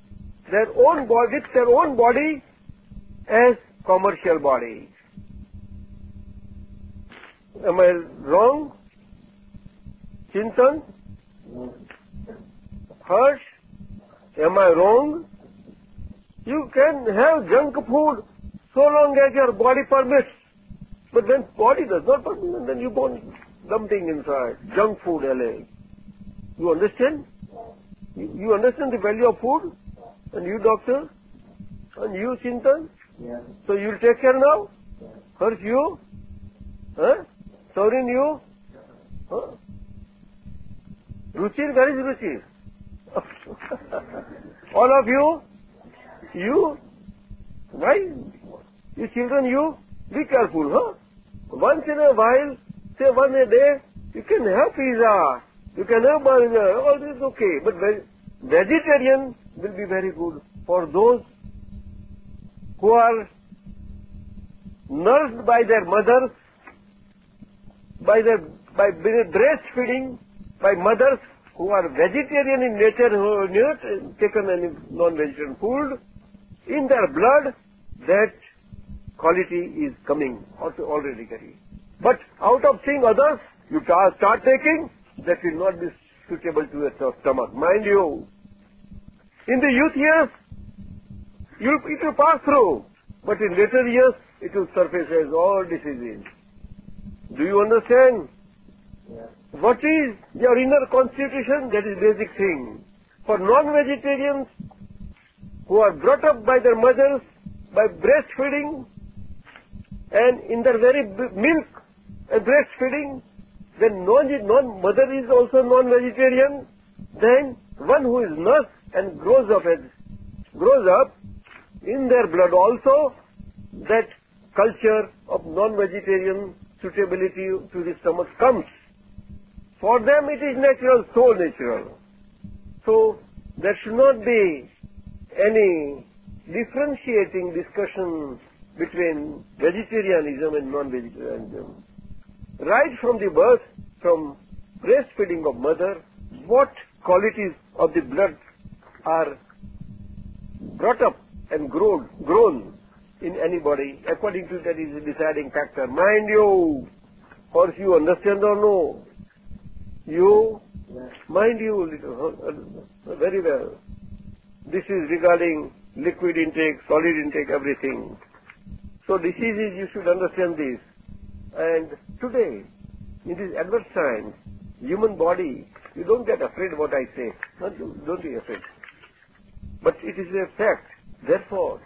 Speaker 1: their own body, their own body as commercial body. Am I wrong? Chintan? Harsh? Am I wrong? You can have junk food so long as your body permits. But when body does not permit, then you go dumping inside. Junk food, LA. You understand? You understand the value of food? And you, doctor? And you, Chintan?
Speaker 3: Yeah.
Speaker 1: So you'll take care now?
Speaker 3: Yeah.
Speaker 1: First you? Huh? Saurin, you? Huh? Ruchir, where is Ruchir? All of you? You? Why? You children, you? Be careful, huh? Once in a while, say one day, you can have pizza, you can have burger, all this is okay. But vegetarian will be very good for those who are nursed by their mothers, by their by breastfeeding, by mothers who are vegetarian in nature, who have not taken any non-vegetarian food, in their blood, that quality is coming already. But out of seeing others, you start taking, that will not be suitable to your stomach. Mind you, in the youth years, you, it will pass through, but in later years, it will surface as all diseases. Do you understand?
Speaker 3: Yeah.
Speaker 1: What is your inner constitution? That is basic thing. For non-vegetarians who are brought up by their mothers by breastfeeding and in their very milk breastfeeding, then non-mother is also non-vegetarian, then one who is nursed and grows up as grows up in their blood also that culture of non-vegetarian suitability to the stomach comes. For them it is natural, so natural. So there should not be any differentiating discussion between vegetarianism and non-vegetarianism. Right from the birth, from breastfeeding of mother, what qualities of the blood are brought up and grown, grown in anybody, according to that is a deciding factor. Mind you, or you understand or no, you, mind you, uh, very well. This is regarding liquid intake, solid intake, everything. So diseases, you should understand this. And today, in these adverse times, human body, you don't get afraid what I say. Don't, don't be afraid. But it is a fact. Therefore,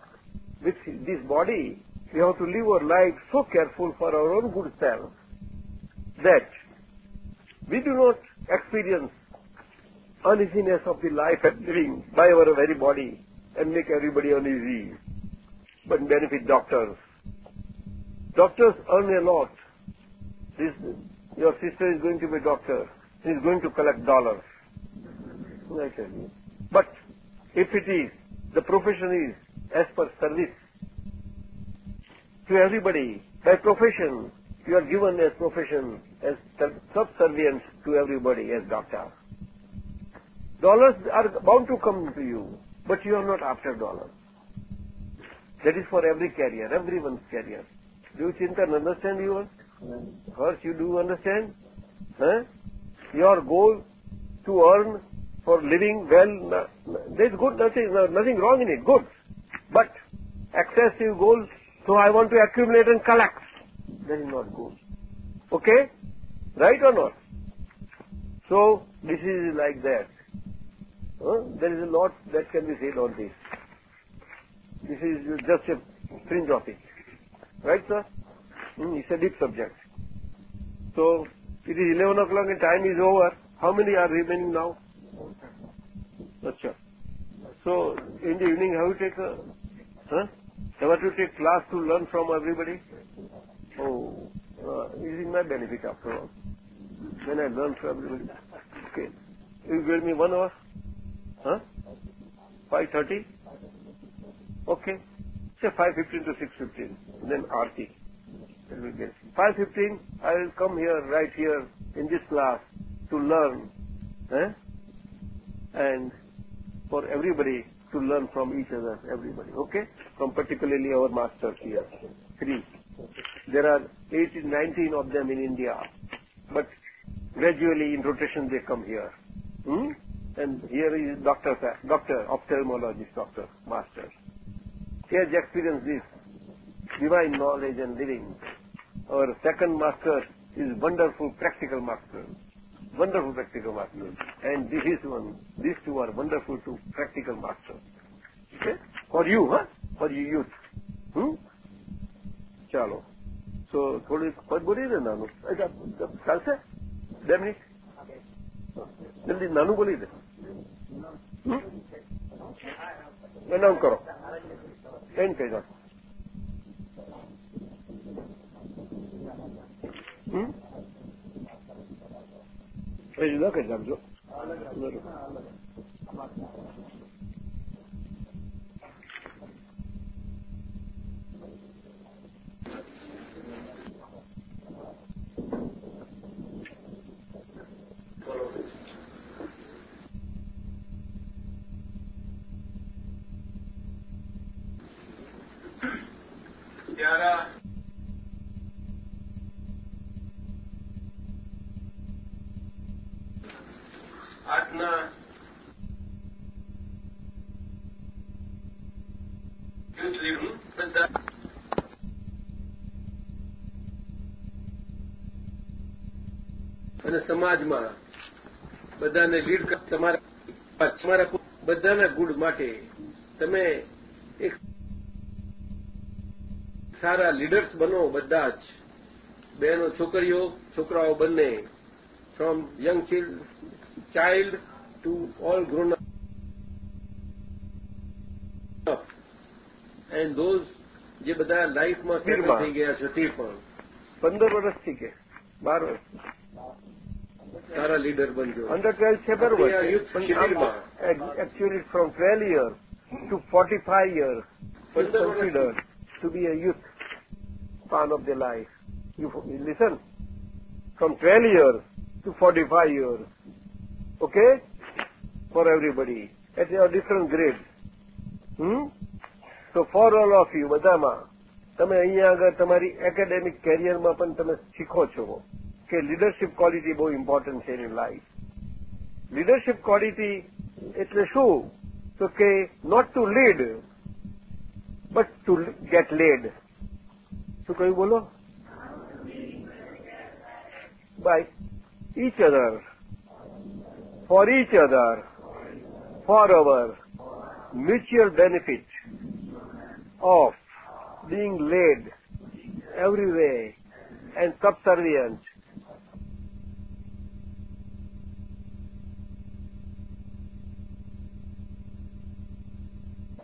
Speaker 1: with this body, we have to live our life so careful for our own good self that we do not experience uneasiness of the life and living by our very body and make everybody uneasy, but benefit doctors. Doctors earn a lot. This, your sister is going to be a doctor. She is going to collect dollars. But if it is, the profession is as per service to everybody, by profession, you are given as profession, as subservient to everybody as doctor. Dollars are bound to come to you, but you are not after dollars. That is for every career, everyone's career. Do you Chintan understand yours? First, you do understand? Huh? Your goal to earn for living well, there is good, nothing, nothing wrong in it, good. But excessive goals, so I want to accumulate and collect. That is not good. Okay? Right or not? So, this is like that. Huh? There is a lot that can be said on this. This is just a fringe of it. Right, sir? Mm, it's a deep subject. So, It is 11 o'clock and time is over. How many are remaining now? Acha. So, in the evening, have you take a, huh? Have to take class to learn from everybody? Oh, uh, it is my benefit after all. When I learn from everybody. Okay. You give me one hour? Huh? 5.30? Okay. Say 5.15 to 6.15. Then Aarti. 5.15, I will come here, right here, in this class, to learn. Eh? And for everybody to learn from each other, everybody. Okay? From particularly our masters here. Three. There are 18, 19 of them in India. But gradually in rotation they come here. Hmm? And here is doctor, doctor, ophthalmologist, doctor, master. He has experienced this divine knowledge and living. Our second master is wonderful practical master. Wonderful practical master. And this is one. These two are wonderful two practical masters. Okay? For you, huh? For you youth. Hmm? ચાલો તો થોડી પદ બોલી દે નાનું ચાલશે બે minute જલ્દી નાનું બોલી દે એનાઉન્સ કરો એમ કહી દો એ જુદા કરી નાખજો
Speaker 3: प्यारा આજના બધા અને સમાજમાં બધાને લીડ તમારા બધાના ગુડ માટે તમે એક સારા લીડર્સ બનો બધા જ. બહેનો, છોકરીઓ, છોકરાઓ બંને from young child To all grown up and those જે બધા લાઈફમાં સેટલ થઈ ગયા છે તે પણ
Speaker 1: પંદર વર્ષથી કે બાર વર્ષ
Speaker 3: સારા લીડર બનજો
Speaker 1: અંડર ટ્વેલ્વ છે બરોબર
Speaker 3: આ youth શિબિરમાં.
Speaker 1: Actually from twelve years to forty five years
Speaker 3: પંદર વર્ષ.
Speaker 1: considered to be a youth span of their life. You, you listen, from 12 years to 45 years, okay, For everybody, at a different grade. હમ તો for all of you બધામાં તમે અહીંયા આગળ તમારી academic કેરિયરમાં પણ તમે શીખો છો કે લીડરશિપ ક્વોલિટી બહુ ઇમ્પોર્ટન્ટ છે ઇન લાઈફ લીડરશિપ ક્વોલિટી એટલે શું? તો કે not to lead but to get led શું કહ્યું બોલો? By each other for each other, for our mutual benefit of being led every way and subservient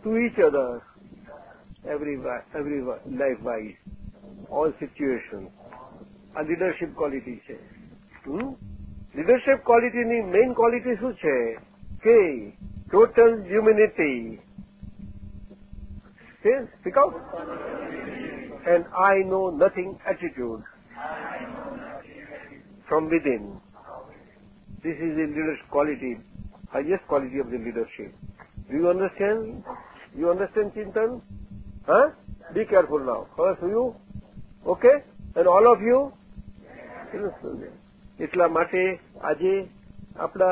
Speaker 1: to each other every, wi- every wi- life-wise, all situations. આ leadership quality છે leadership ક્વોલિટીની main quality શું છે કે total humanity speak out and I no nothing attitude from within. This is the leadership quality, highest quality of the leadership. Do you understand? You understand, Chintan? Huh? Be careful now. First you, okay? And all of you? એટલા માટે આજે આપણા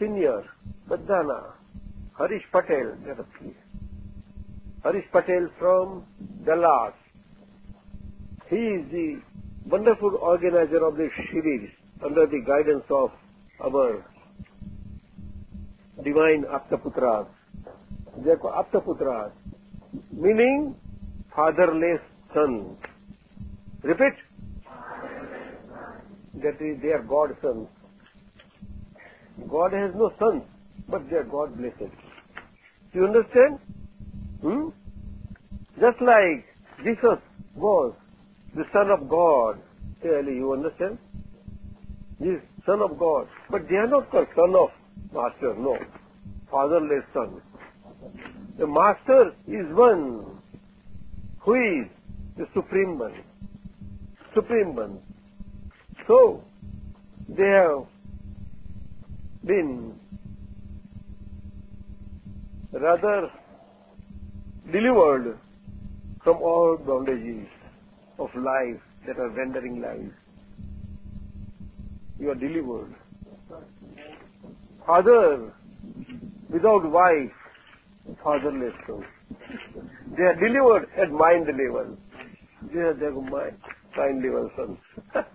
Speaker 1: senior બધાના હરીશ પટેલ તરફથી Harish Patel from Dallas he is the wonderful organizer of this series under the guidance of our divine Aptaputras. They are called Aptaputras, meaning fatherless son. Repeat. that is, they are God's sons. God has no sons, but they are God blessed. Do you understand? Hmm? Just like Jesus was the Son of God. Really, you understand? He is Son of God. But they are not called Son of Master, no. Fatherless Son. The Master is one who is the Supreme One. Supreme One. So, they have been rather delivered from all bondages of life that are rendering life. You are delivered. Father without wife, fatherless soul. They are delivered at mind level. They are their mind, mind level sons.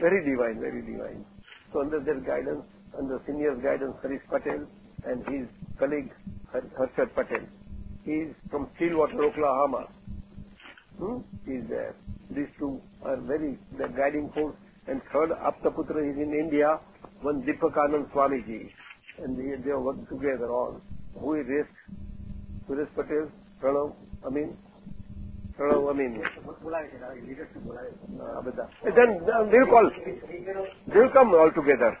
Speaker 1: very divine, very divine. So under their guidance, under senior's guidance, Harish Patel and his colleague Harshad Patel. He is from Stillwater, Oklahoma. Hmm? He is there. These two are very the guiding force. And third, Aptaputra is in India, one Deepakanand Swamiji. And they, work together all. Who is this? Suresh Patel, Pranav, Amin, Then they'll call. They'll come all together.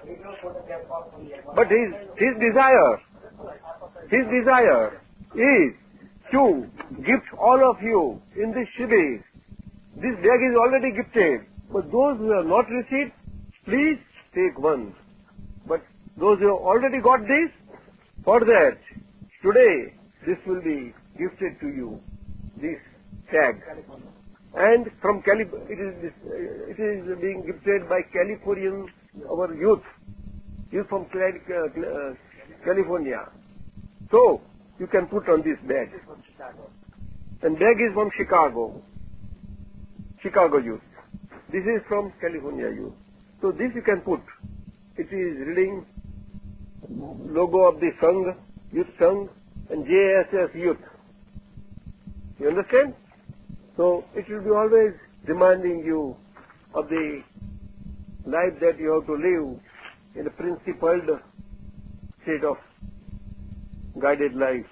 Speaker 1: But his, his desire, his desire is to gift all of you in this shibir. This bag is already gifted. But those who have not received, please take one. But those who have already got this, for that, today, this will be gifted to you. This tag. And from Calif- it is, it is being gifted by Californian, our youth. Youth from uh, California. So, you can put on this bag. And bag is from Chicago. Chicago youth. This is from California youth. So this you can put. It is reading logo of the Sangh, Youth Sangh and JSS Youth. You understand? So it will be always reminding you of the life that you have to live in a principled state of guided life.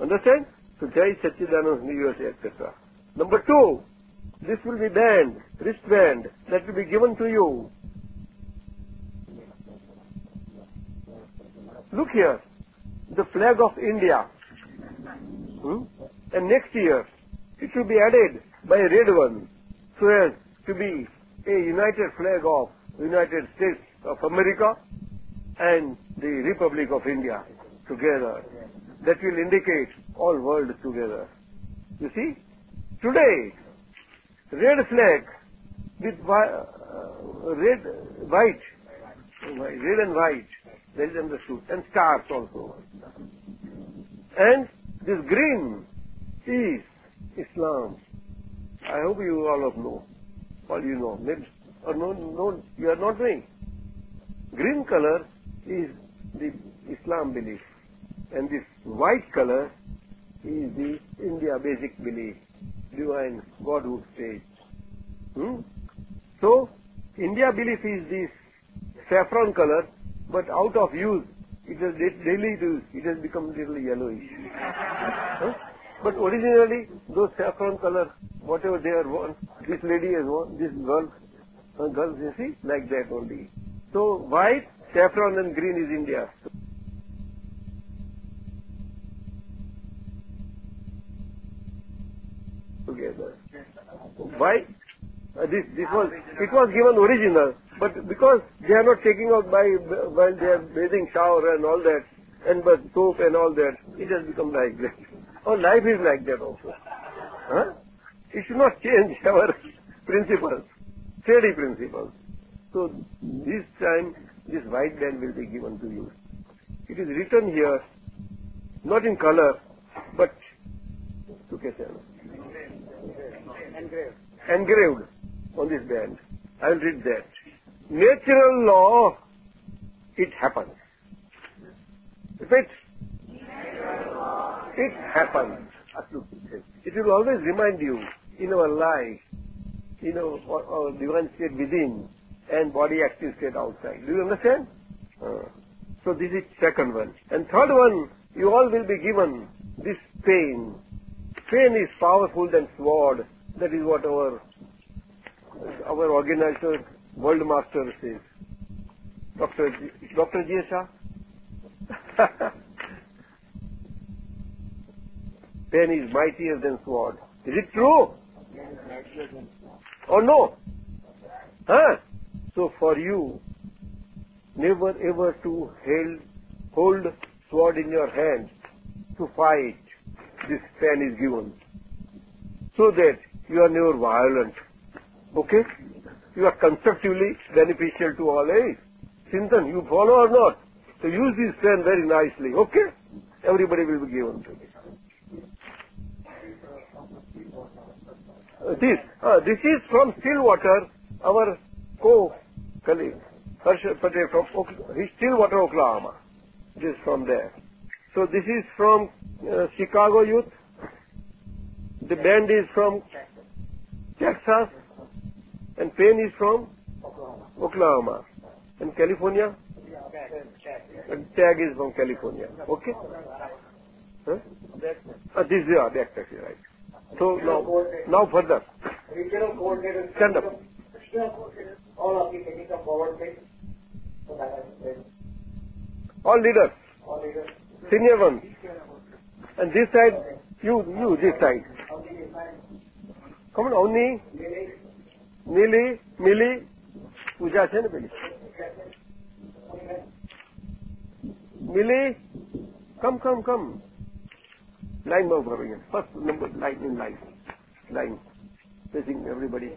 Speaker 1: Understand? So Jai Satchidanand USA, etc. Number two, this will be band, wristband, that will be given to you. Look here, the flag of India. Hmm? And next year, it should be added by red one, so as to be a united flag of United States of America and the Republic of India together. That will indicate all world together. You see, today, red flag with uh, red, white, red and white, that is understood, and stars also. And this green is Islam. I hope you all of know. All you know. Maybe, or no, no, you are not knowing. Green color is the Islam belief. And this white color is the India basic belief, divine Godhood state. Hmm? So, India belief is this saffron color, but out of use, it has daily use, it has become little yellowish. huh? But originally, those saffron color, whatever they are worn, this lady has worn, this girl, uh, girls, you see, like that only. So, white, saffron and green is India. together. Why? Uh, this, this was, it was given original, but because they are not taking out by, while they are bathing shower and all that, and but soap and all that, it has become like that. Our life is like that also. Huh? It should not change our principles, steady principles. So this time, this white band will be given to you. It is written here, not in color, but to Engraved. Engraved on this band. I will read that. Natural law, it happens. Repeat. It happens. It will always remind you in our life, you know, or divine state within and body active state outside. Do you understand? Uh, so this is second one. And third one, you all will be given this pain. Pain is powerful than sword. That is what our our organizer, world master says. Dr. G, Dr. G. Pain is mightier than sword. Is it true? Or no? Huh? So for you, never ever to hold, hold sword in your hand to fight. This pen is given. So that you are never violent. Okay? You are constructively beneficial to all. Hey, Chintan, you follow or not? So use this pen very nicely. Okay? Everybody will be given to you. Uh, this, uh, this is from Stillwater, our co-colleague, Patel from Stillwater, Oklahoma. This is from there. So this is from uh, Chicago Youth. The band is from Texas, and Payne is from Oklahoma. And California? And Tag is from California. Okay? Huh? Uh, this is yeah, back taxi, right. So now, now further.
Speaker 4: Regional coordinator.
Speaker 1: Stand up.
Speaker 4: All of you can come forward, please.
Speaker 1: All leaders.
Speaker 4: All leaders.
Speaker 1: Senior ones. And this side, you, you this side. Come on, Oni, Nili, Mili, Puja Sen, Mili. Mili, come, come, come. Come line માં ઉભા રહીએ first number line in line line facing everybody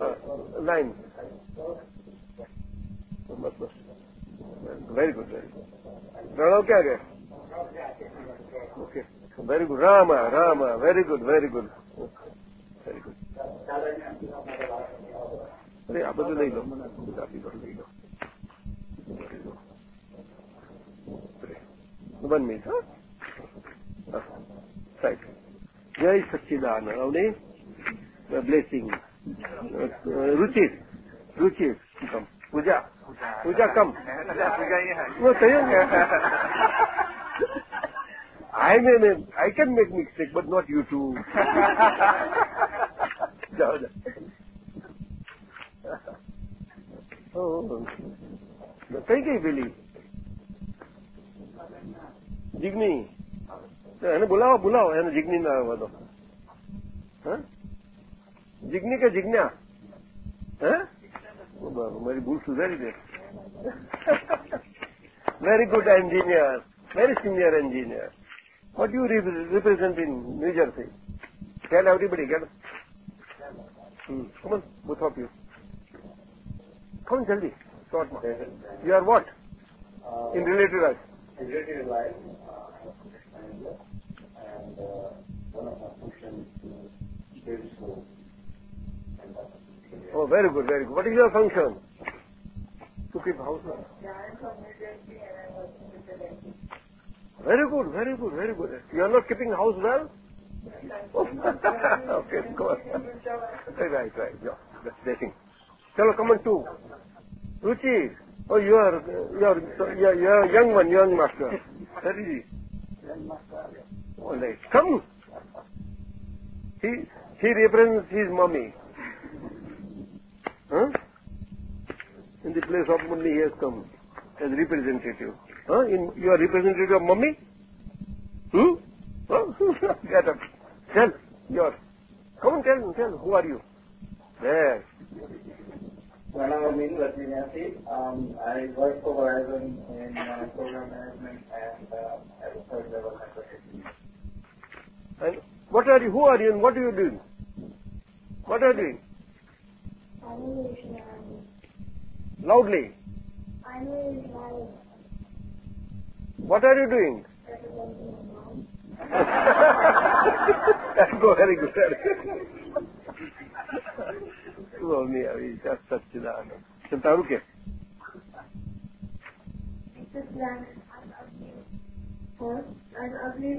Speaker 1: uh, line bus bus very good very good Pranab ક્યાં ગયા okay very good Rama Rama very good very good very good અરે આ બધું લઈ લો બધા પીપર લઈ લો one minute, huh? Uh, right. Jai Sachidananda. The blessing. Uh, uh, Ruchir. Ruchir. Come. पूजा पूजा कम पूजा ये है वो सहयोग है I may make, I can make mistake, but not you too. oh, thank you, Billy. જીગની. એને બોલાવો બોલાવો, એને જીગની ના આવ્યો તો હા? જીગ્ની કે જીજ્ઞા હે? મારી ભૂલ સુધારી દે. Very good engineer very senior engineer what you represent in New Jersey tell everybody get come on both of you come જલ્દી શોર્ટમાં you are what in
Speaker 4: relative Uh, and uh, uh, one of functions is.
Speaker 1: Oh, very good. Very good. What is your function? To keep house. Yeah, I'm from New Jersey and I'm the. Very good, very good, very good. You are not keeping house well? okay, go on. Right, right, yeah. That's the thing. Chalo, come on, two. Ruchi. Oh, you are, you are, you are, you are young one, young master. That is it. All right. Come. He, he represents his mummy. Huh? In the place of mummy, he has come as representative. Huh? In, you are representative of mummy? Hmm? Huh? Get up. Tell. You are. Come on, tell, tell. Who are you? There.
Speaker 4: Pranav Amin, Vasinasi. Um, I work for Verizon in uh, program management and uh, at a third level network.
Speaker 1: And what are you? Who are you and what are you doing? What are you doing? Loudly. I'm in What are you doing? Go very good. Slowly, I just Satchidanand. Santaruke.
Speaker 5: First, I'm ugly.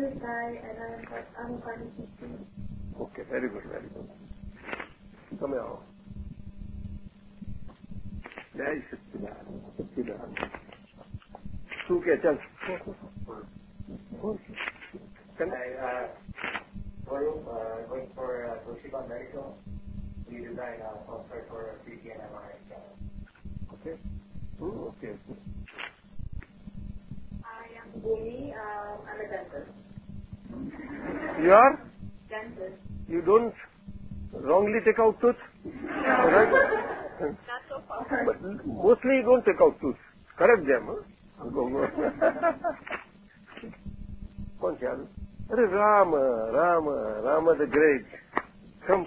Speaker 1: Okay, very good, very good. Come here.
Speaker 4: Can I, uh, going, uh, going for uh, Toshiba Medical? we design software for MRI.
Speaker 1: Okay. Okay.
Speaker 5: I am Bhumi. Uh, I'm a dentist.
Speaker 1: You are?
Speaker 5: Dentist.
Speaker 1: You don't wrongly take out tooth? Correct?
Speaker 5: Not so far.
Speaker 1: But mostly you don't take out tooth. Correct them, huh? Come ख्याल अरे
Speaker 4: Ram
Speaker 1: Ram Ram the
Speaker 4: great
Speaker 1: Come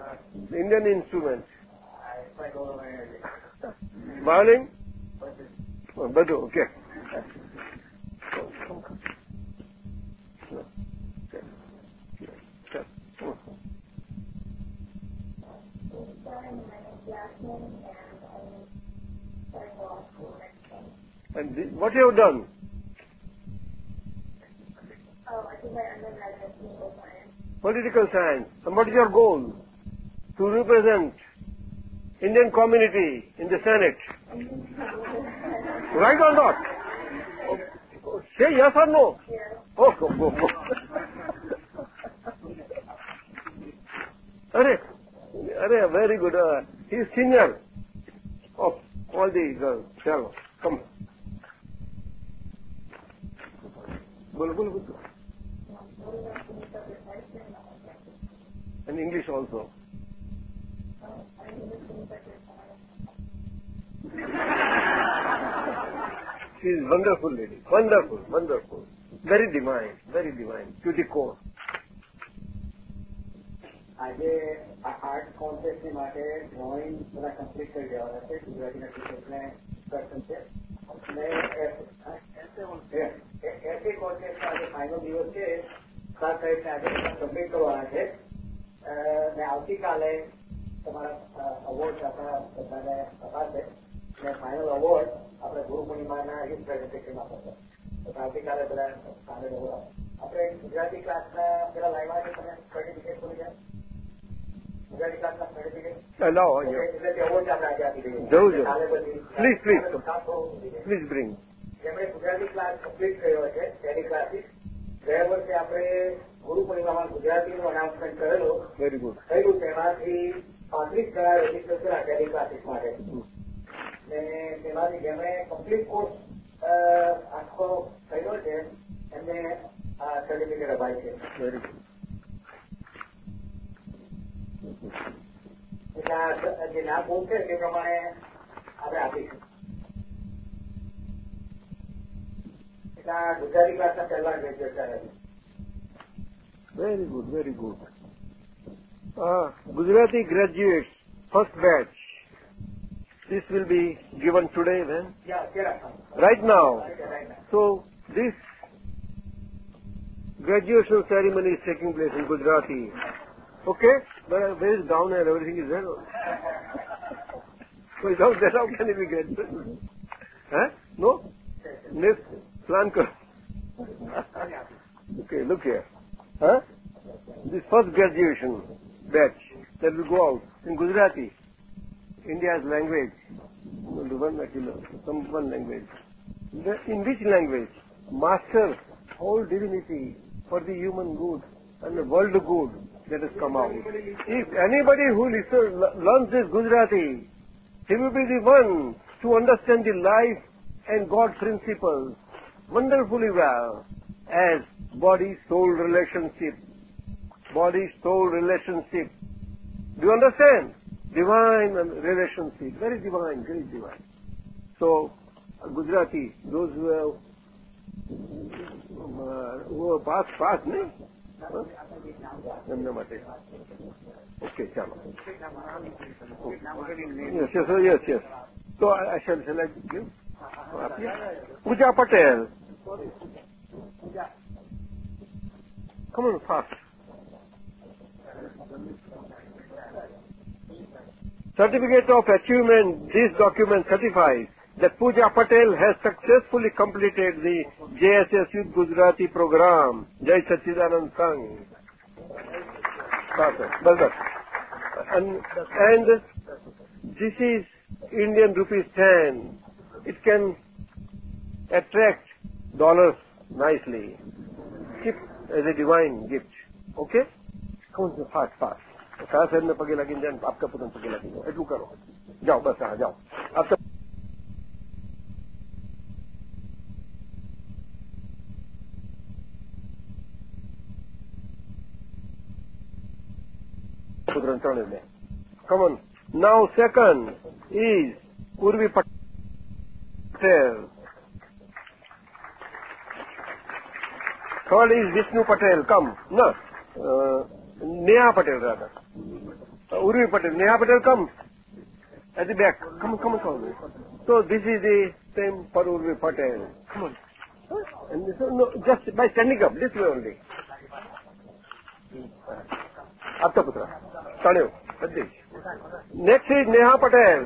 Speaker 1: Indian instrument.
Speaker 4: I, my goal of energy.
Speaker 1: Violin? Oh, Badu, okay. And the- what you done?
Speaker 5: Political science.
Speaker 1: And what is your goal? To represent Indian community in the Senate. Right or not? Say yes or no? Oh, go, go, go. Arre, arre, very good. Uh, he is senior of all the girls. Come. Bolo, bolo, bolo. And English also. She is wonderful lady. Wonderful, wonderful. Very divine, very divine. To the core.
Speaker 4: આજે આ art કોન્ટેસ્ટની માટે drawing બધા complete કરી દેવાના છે ગુજરાતીના ટીચર્સને instruction છે અને એસી કોન્ટેસ્ટનો આજે ફાઇનલ દિવસ છે ખાસ સાહેબને આજે સબમિટ કરવાના છે અ, ને આવતીકાલે તમારા અવોર્ડ આપણા બધાને અપાશે અને ફાઇનલ અવોર્ડ આપણે ગુરુ પૂર્ણિમાના યુથ પ્રેઝન્ટેશન આપશે તો આવતીકાલે બધા સામે અવોર્ડ આપણે ગુજરાતી ક્લાસના પેલા લાવ્યા છે તમે સર્ટિફિકેટ બોલી ગયા ગુજરાતી ક્લાસના સર્ટિફિકેટ
Speaker 1: Allow
Speaker 4: ઓકે,
Speaker 1: you.
Speaker 4: એટલે તે અવોર્ડ આપણે આજે આપી દઈએ
Speaker 1: જવું, જવું.
Speaker 4: કાલે પછી
Speaker 1: Please, please.
Speaker 4: કાલે કામ થોડું વધી જાય.
Speaker 1: Please bring.
Speaker 4: જેમણે ગુજરાતી ક્લાસ કમ્પ્લીટ કર્યો છે ટેલી ક્લાસીસ ગયા વર્ષે આપણે ગુરુ પૂર્ણિમામાં ગુજરાતીનું અનાઉન્સમેન્ટ કરેલો
Speaker 1: Very good.
Speaker 4: થયું તેમાંથી પાંત્રીસ જણા રજીસ્ટર થયા ટેલી ક્લાસીસ માટે ને તેમાંથી જેમણે કમ્પ્લીટ કોર્સ આખો થયેલો છે એમને આ સર્ટિફિકેટ અપાય છે
Speaker 1: Very good.
Speaker 4: એટલે આ જે નામ બોલ છે તે પ્રમાણે આપણે આપીશું એટલે આ ગુજરાતી ક્લાસના પહેલા ગ્રેજ્યુએટ થયા છે
Speaker 1: Very good, very good. Uh, Uh, Gujarati graduates, first batch. This will be given today then,
Speaker 4: Yeah, yeah.
Speaker 1: right now.
Speaker 4: Okay, right now.
Speaker 1: So this graduation ceremony is taking place in Gujarati. Okay? Where, where is down and everything is there? Without that, how can it be? Huh? No? Next, plan okay, look here. Huh? This first graduation batch that will go out in Gujarati, India's language, one some one language. In which language? Master whole divinity for the human good and the world good that has come out. If anybody who listen, learns this Gujarati, he will be the one to understand the life and God principles wonderfully well as body-soul relationship Body-soul relationship. Do you understand? Divine and relationship. Very divine, very divine. So, Gujarati, those who have uh, who have passed, passed, નહીં એમના માટે okay ચાલો yes yes yes yes તો I shall shall I give? Pooja Patel Come on, fast. Certificate of Achievement, this document certifies that Pooja Patel has successfully completed the JSS Youth Gujarati program. Jai Satchidanand Sangh. And, and this is Indian rupees 10. It can attract dollars nicely. Keep as a divine gift. Okay? Come on, fast, fast. Shah સાહેબને પગે લાગીને જાય આપકા પોતાને પગે લાગી જાઓ એટલું કરો જાઓ બસ હા જાઓ આપકા પુત્ર ત્રણે Come on. Now second is Urvi Patel. Third is Vishnu Patel. Come. Neha Patel दादा तो Urvi Patel, Neha Patel come? At the back, come come come so this is the same for Urvi Patel. Just by standing up this way only आपका पुत्र चाणे next is Neha Patel.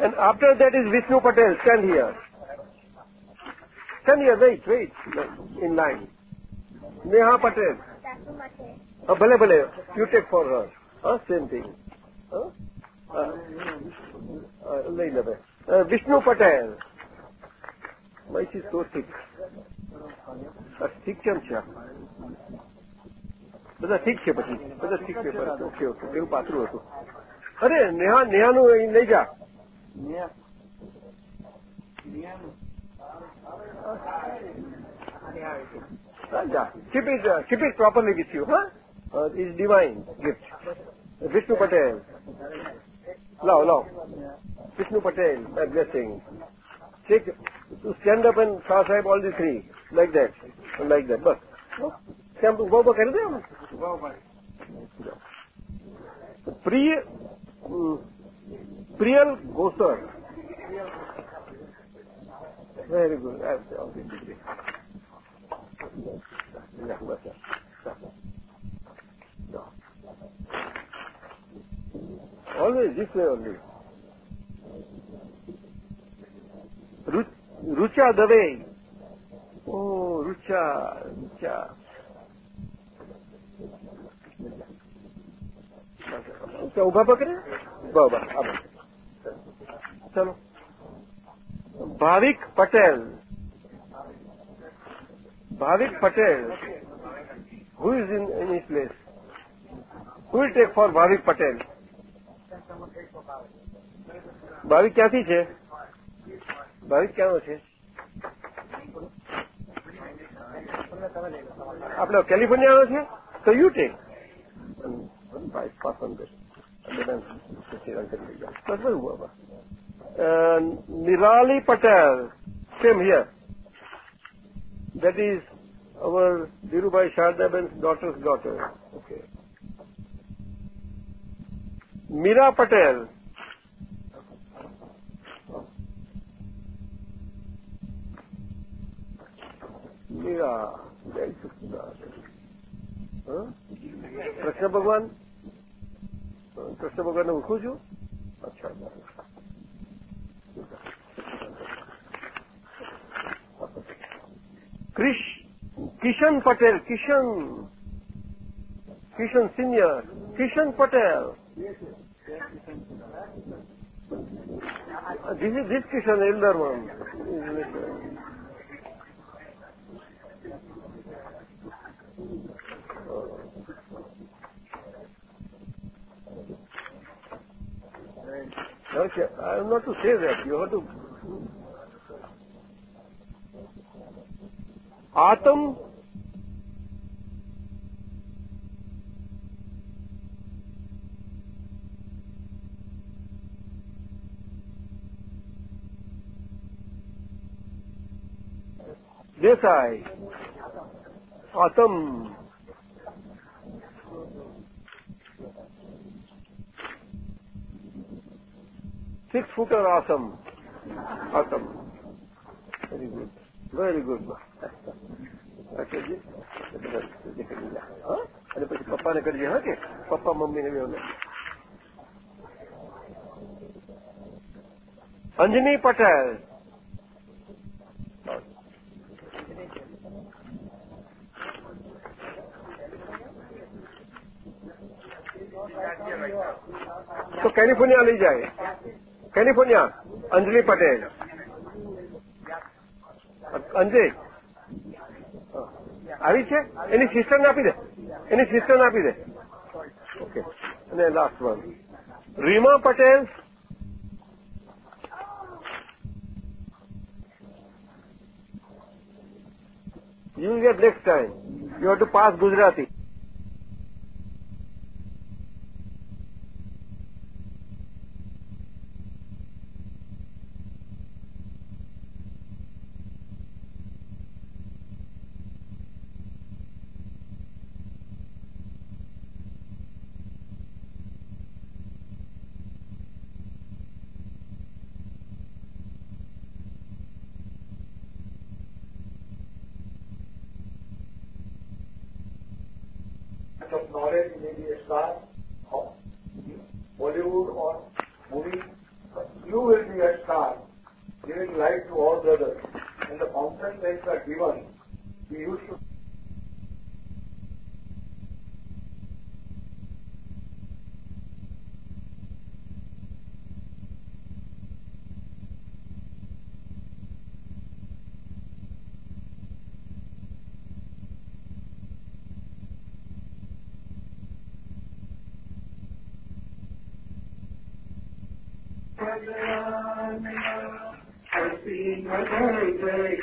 Speaker 1: And after that is Vishnu Patel stand here stand here wait wait in line Neha Patel. ભલે ભલે. You take for her હા same thing લઈ લે વિષ્ણુ પટેલ. માહિતી તો ઠીક ઠીક કેમ છે? બધા ઠીક છે પછી. બધા ઠીક છે ઓકે ઓકે એવું પાતળું હતું. અરે, નેહા, નેહાનું અહીં લઈ જા. નેહાનું Keep it, uh, keep it properly with you, huh? Uh, it's divine gift. Vishnu Patel. No, no. Vishnu Patel, that blessing. Take, stand up and cross all the three, like that, like that. But, हम वो कर दे Very good, गोसर very good Always this way only. Rucha Dave. Oh, Rucha, Rucha. ઊભા પકડે બરાબર ચલો ભાવિક પટેલ ભાવિક Patel who is in any place who will take for ભાવિક પટેલ ભાવિક ક્યાંથી છે ભાવિક ક્યાંનો છે આપણે કેલિફોર્નિયાનો છે તો you take this. And then I'm That is our Dhirubhai Shardaben's daughter's daughter. Okay. Mira Patel. Meera. Krishna भगवान कृष्ण भगवान ने उनको जो अच्छा Krish, Kishan Patel, Kishan, Kishan Senior, Kishan Patel. Yes, uh, this is this Kishan, elder one. Okay, I am not to say that. You have to Atam Desai Atam. Six footer Assam Assam very good very good અક્ષરજી હા અને પછી પપ્પાને કરજે હા કે પપ્પા મમ્મીને બેવને અંજની પટેલ તો કેલિફોર્નિયા લઈ જાય કેલિફોર્નિયા અંજલિ પટેલ અંજલિ આવી છે? એની સિસ્ટરને આપી દે. એની સિસ્ટરને આપી દે. ઓકે. અને last one Rima Patel you get next time you have to pass
Speaker 6: pass Hare Krishna, Hare Krishna,